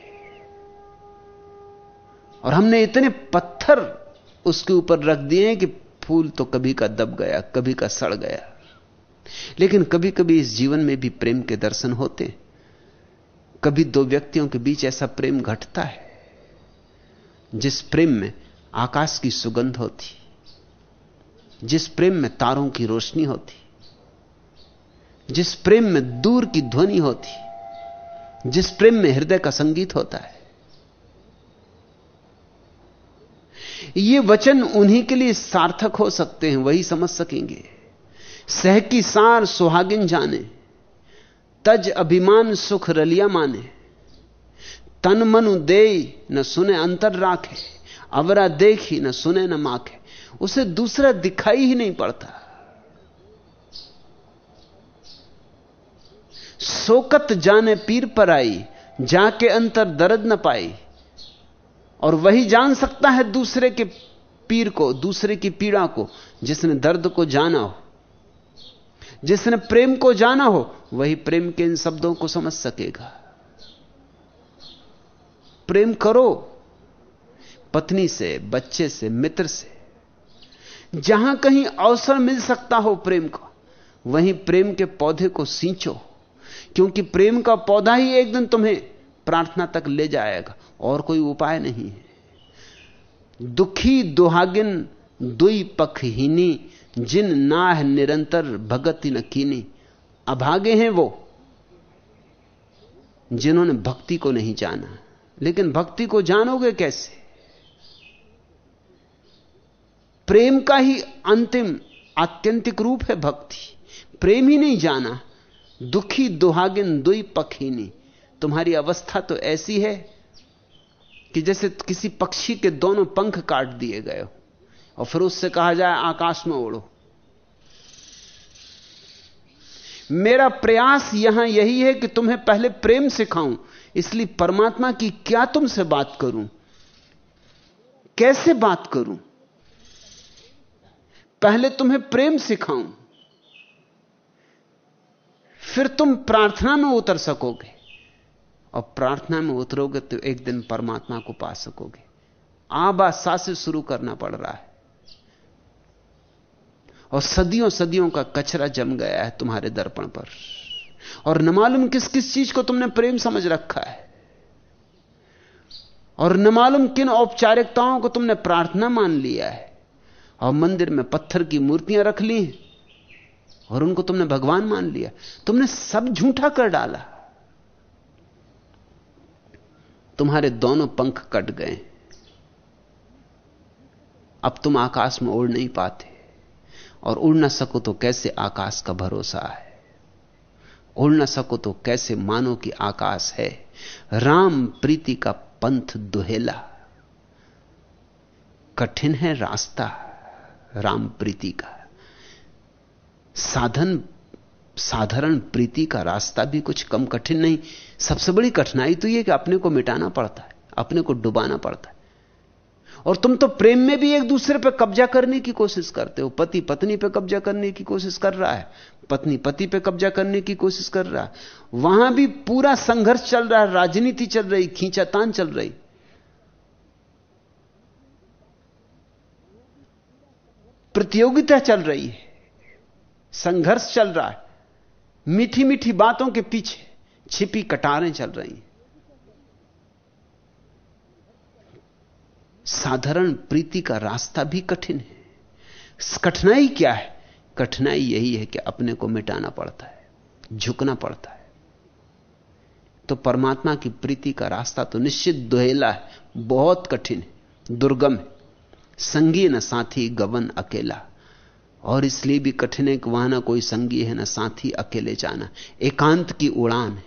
और हमने इतने पत्थर उसके ऊपर रख दिए हैं कि फूल तो कभी का दब गया, कभी का सड़ गया। लेकिन कभी कभी इस जीवन में भी प्रेम के दर्शन होते कभी दो व्यक्तियों के बीच ऐसा प्रेम घटता है, जिस प्रेम में आकाश की सुगंध होती, जिस प्रेम में तारों की रोशनी होती, जिस प्रेम में दूर की ध्वनि होती, जिस प्रेम में हृदय का संगीत होता है। ये वचन उन्हीं के लिए सार्थक हो सकते हैं, वही समझ सकेंगे। सह की सार सुहागिन जाने। तज अभिमान सुख रलिया माने। तन मनु दे न सुने अंतर राखे, अवरा देखी न सुने न माखे। उसे दूसरा दिखाई ही नहीं पड़ता। सोकत जाने पीर पर आई, जाके अंतर दर्द न पाई। और वही जान सकता है दूसरे के पीर को, दूसरे की पीड़ा को, जिसने दर्द को जाना हो। जिसने प्रेम को जाना हो, वही प्रेम के इन शब्दों को समझ सकेगा। प्रेम करो, पत्नी से, बच्चे से, मित्र से। जहाँ कहीं अवसर मिल सकता हो प्रेम का, वहीं प्रेम के पौधे को सींचो। क्योंकि प्रेम का पौधा ही एक दिन तुम्हें प्रार्थना तक ले जाएगा, और कोई उपाय नहीं है। दुखी दुहागिन, दुई पखहीनी जिन नाह निरंतर भगति न कीनी, अभागे हैं वो, जिन्होंने भक्ति को नहीं जाना। लेकिन भक्ति को जानोगे कैसे? प्रेम का ही अंतिम आत्यंतिक रूप है भक्ति। प्रेम ही नहीं जाना, दुखी दुहागिन दुई पखीनी। तुम्हारी अवस्था तो ऐसी है कि जैसे किसी पक्षी के दोनों पंख काट दिए गए हो। और फिर उससे कहा जाए, आकाश में उड़ो। मेरा प्रयास यहाँ यही है कि तुम्हें पहले प्रेम सिखाऊं, इसलिए परमात्मा की क्या तुमसे बात करूँ? कैसे बात करूँ? पहले तुम्हें प्रेम सिखाऊं, फिर तुम प्रार्थना में उतर सकोगे। और प्रार्थना में उतरोगे तो एक दिन परमात्मा को पा सकोगे। आबा सा से शुरू करना पड़ रहा है। और सदियों सदियों का कचरा जम गया है तुम्हारे दर्पण पर। और न मालूम किस किस चीज़ को तुमने प्रेम समझ रखा है। और न मालूम किन औपचारिकताओं को तुमने प्रार्थना मान लिया है। और मंदिर में पत्थर की मूर्तियाँ रख ली और उनको तुमने भगवान मान लिया। तुमने सब झूठा कर डाला। तुम्हारे दोनों पंख कट गए। अब तुम आकाश में उड़ नहीं पाते। और उड़ ना सको तो कैसे आकाश का भरोसा है? उड़ ना सको तो कैसे मानो कि आकाश है? राम प्रीति का पंथ दुहेला। कठिन है रास्ता राम प्रीति का। साधन, साधारण प्रीति का रास्ता भी कुछ कम कठिन नहीं। सबसे बड़ी कठिनाई तो यह कि अपने को मिटाना पड़ता है, अपने को डुबाना पड़ता है। और तुम तो प्रेम में भी एक दूसरे पर कब्जा करने की कोशिश करते हो। पति पत्नी पर कब्जा करने की कोशिश कर रहा है। पत्नी पति पर कब्जा करने की कोशिश कर रहा है। वहाँ भी पूरा संघर्ष चल रहा है, राजनीति चल रही, खींचातान चल रही। प्रतियोगिता चल रही है। संघर्ष चल रहा है। मीठी मीठी बातों के पीछे छिपी कटारें चल रही हैं। साधारण प्रीति का रास्ता भी कठिन है। कठिनाई क्या है? कठिनाई यही है कि अपने को मिटाना पड़ता है, झुकना पड़ता है। तो परमात्मा की प्रीति का रास्ता तो निश्चित दुहेला है, बहुत कठिन है, दुर्गम है। संगी न साथी गवन अकेला। और इसलिए भी कठिन है कि वहाँ ना कोई संगी है, ना साथी, अकेले जाना। एकांत की उड़ान है।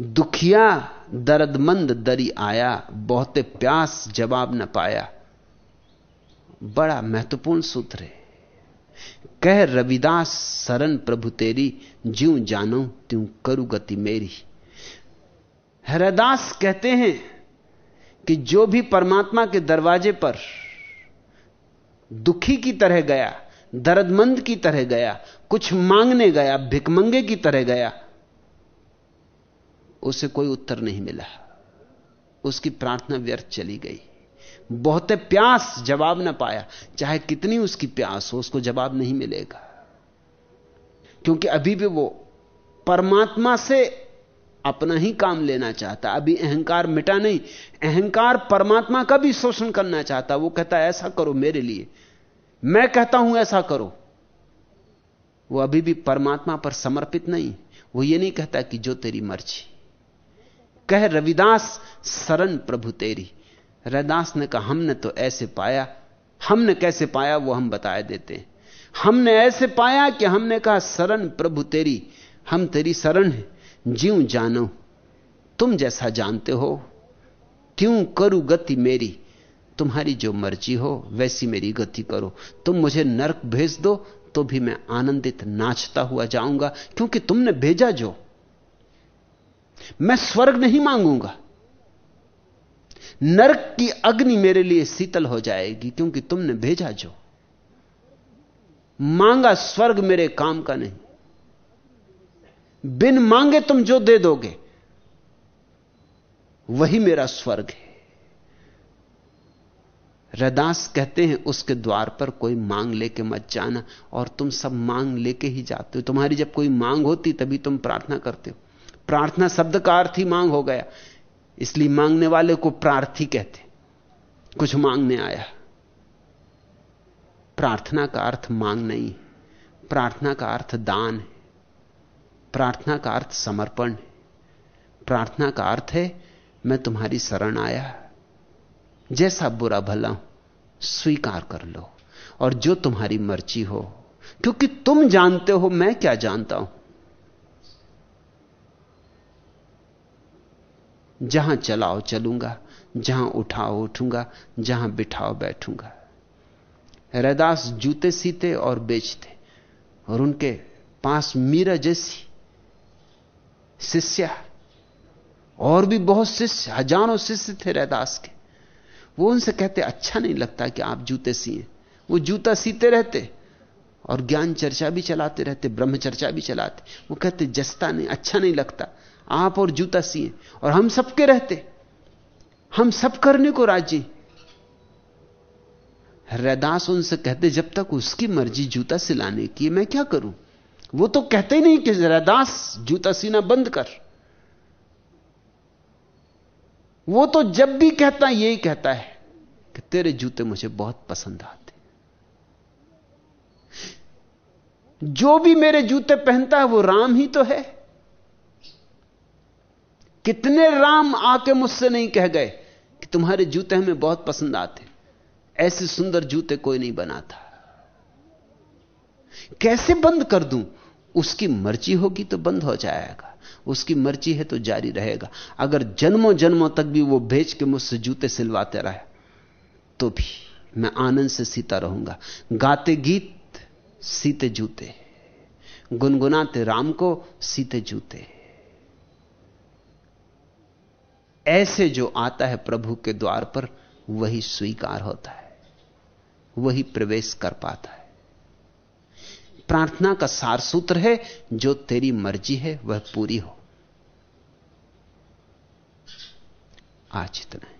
दुखिया दर्दमंद दरी आया, बहुते प्यास जवाब न पाया। बड़ा महत्वपूर्ण सूत्र है। कह रविदास सरन प्रभु तेरी, ज्यू जानो त्यों करु गति मेरी। हरदास कहते हैं कि जो भी परमात्मा के दरवाजे पर दुखी की तरह गया, दर्दमंद की तरह गया, कुछ मांगने गया भिकमंगे की तरह गया उसे कोई उत्तर नहीं मिला। उसकी प्रार्थना व्यर्थ चली गई। बहुत प्यास जवाब ना पाया। चाहे कितनी उसकी प्यास हो, उसको जवाब नहीं मिलेगा। क्योंकि अभी भी वो परमात्मा से अपना ही काम लेना चाहता। अभी अहंकार मिटा नहीं। अहंकार परमात्मा का भी शोषण करना चाहता। वो कहता, ऐसा करो मेरे लिए। मैं कहता हूँ, ऐसा करो। वो अभी भी परमात्मा पर समर्पित नहीं। वो ये नहीं कहता कि जो तेरी मर्ज़ी। कह रविदास, शरण प्रभु तेरी। रविदास ने कहा, हमने तो ऐसे पाया। हमने कैसे पाया, वो हम बताए देते हैं। हमने ऐसे पाया कि हमने कहा, शरण प्रभु तेरी, हम तेरी शरण है। जीव जानो, तुम जैसा जानते हो। त्यों करू गति मेरी। तुम्हारी जो मर्ज़ी हो, वैसी मेरी गति करो। तुम मुझे नरक भेज दो तो भी मैं आनंदित नाचता हुआ जाऊँगा, क्योंकि तुमने भेजा जो। मैं स्वर्ग नहीं मांगूँगा। नरक की अग्नि मेरे लिए शीतल हो जाएगी, क्योंकि तुमने भेजा जो। मांगा स्वर्ग मेरे काम का नहीं। बिन मांगे तुम जो दे दोगे, वही मेरा स्वर्ग है। रदास कहते हैं, उसके द्वार पर कोई मांग लेके मत जाना, और तुम सब मांग लेके ही जाते हो। तुम्हारी जब कोई मांग होती, तभी तुम प्रार्थना करते हो। प्रार्थना शब्द का अर्थ ही मांग हो गया। इसलिए मांगने वाले को प्रार्थी कहते कुछ मांगने आया। प्रार्थना का अर्थ मांग नहीं। प्रार्थना का अर्थ दान है। प्रार्थना का अर्थ समर्पण है। प्रार्थना का अर्थ है, मैं तुम्हारी शरण आया। जैसा बुरा भला हूँ, स्वीकार कर लो। और जो तुम्हारी मर्ज़ी हो, क्योंकि तुम जानते हो, मैं क्या जानता हूँ। जहाँ चलाओ चलूँगा, जहाँ उठाओ उठूँगा, जहाँ बिठाओ बैठूँगा। रैदास जूते सीते और बेचते, और उनके पास मीरा जैसी शिष्या और भी बहुत शिष्य, हज़ारों शिष्य थे रैदास के। वो उनसे कहते अच्छा नहीं लगता कि आप जूते सिए। वो जूता सीते रहते और ज्ञान चर्चा भी चलाते रहते, ब्रह्म चर्चा भी चलाते। वो कहते, जस्ता नहीं अच्छा नहीं लगता। आप और जूता सिए। और हम सबके रहते। हम सब करने को राज़ी। रैदास उनसे कहते, जब तक उसकी मर्ज़ी जूता सिलाने की मैं क्या करूँ? वो तो कहते ही नहीं कि रैदास जूता सीना बंद कर। वो तो जब भी कहता, यही कहता है कि तेरे जूते मुझे बहुत पसंद आते। जो भी मेरे जूते पहनता है, वो राम ही तो है। कितने राम आके मुझसे नहीं कह गए कि तुम्हारे जूते हमें बहुत पसंद आते। ऐसे सुंदर जूते कोई नहीं बनाता। कैसे बंद कर दूँ? उसकी मर्ज़ी होगी तो बंद हो जाएगा। उसकी मर्ज़ी है तो जारी रहेगा। अगर जन्मों जन्मों तक भी वो भेज के मुझसे जूते सिलवाते रहे तो भी मैं आनंद से सीता रहूँगा। गाते गीत, सीते जूते। गुनगुनाते राम को, सीते जूते। ऐसे जो आता है प्रभु के द्वार पर, वही स्वीकार होता है, वही प्रवेश कर पाता है। प्रार्थना का सार सूत्र है, जो तेरी मर्ज़ी है, वह पूरी हो। आज इतना है।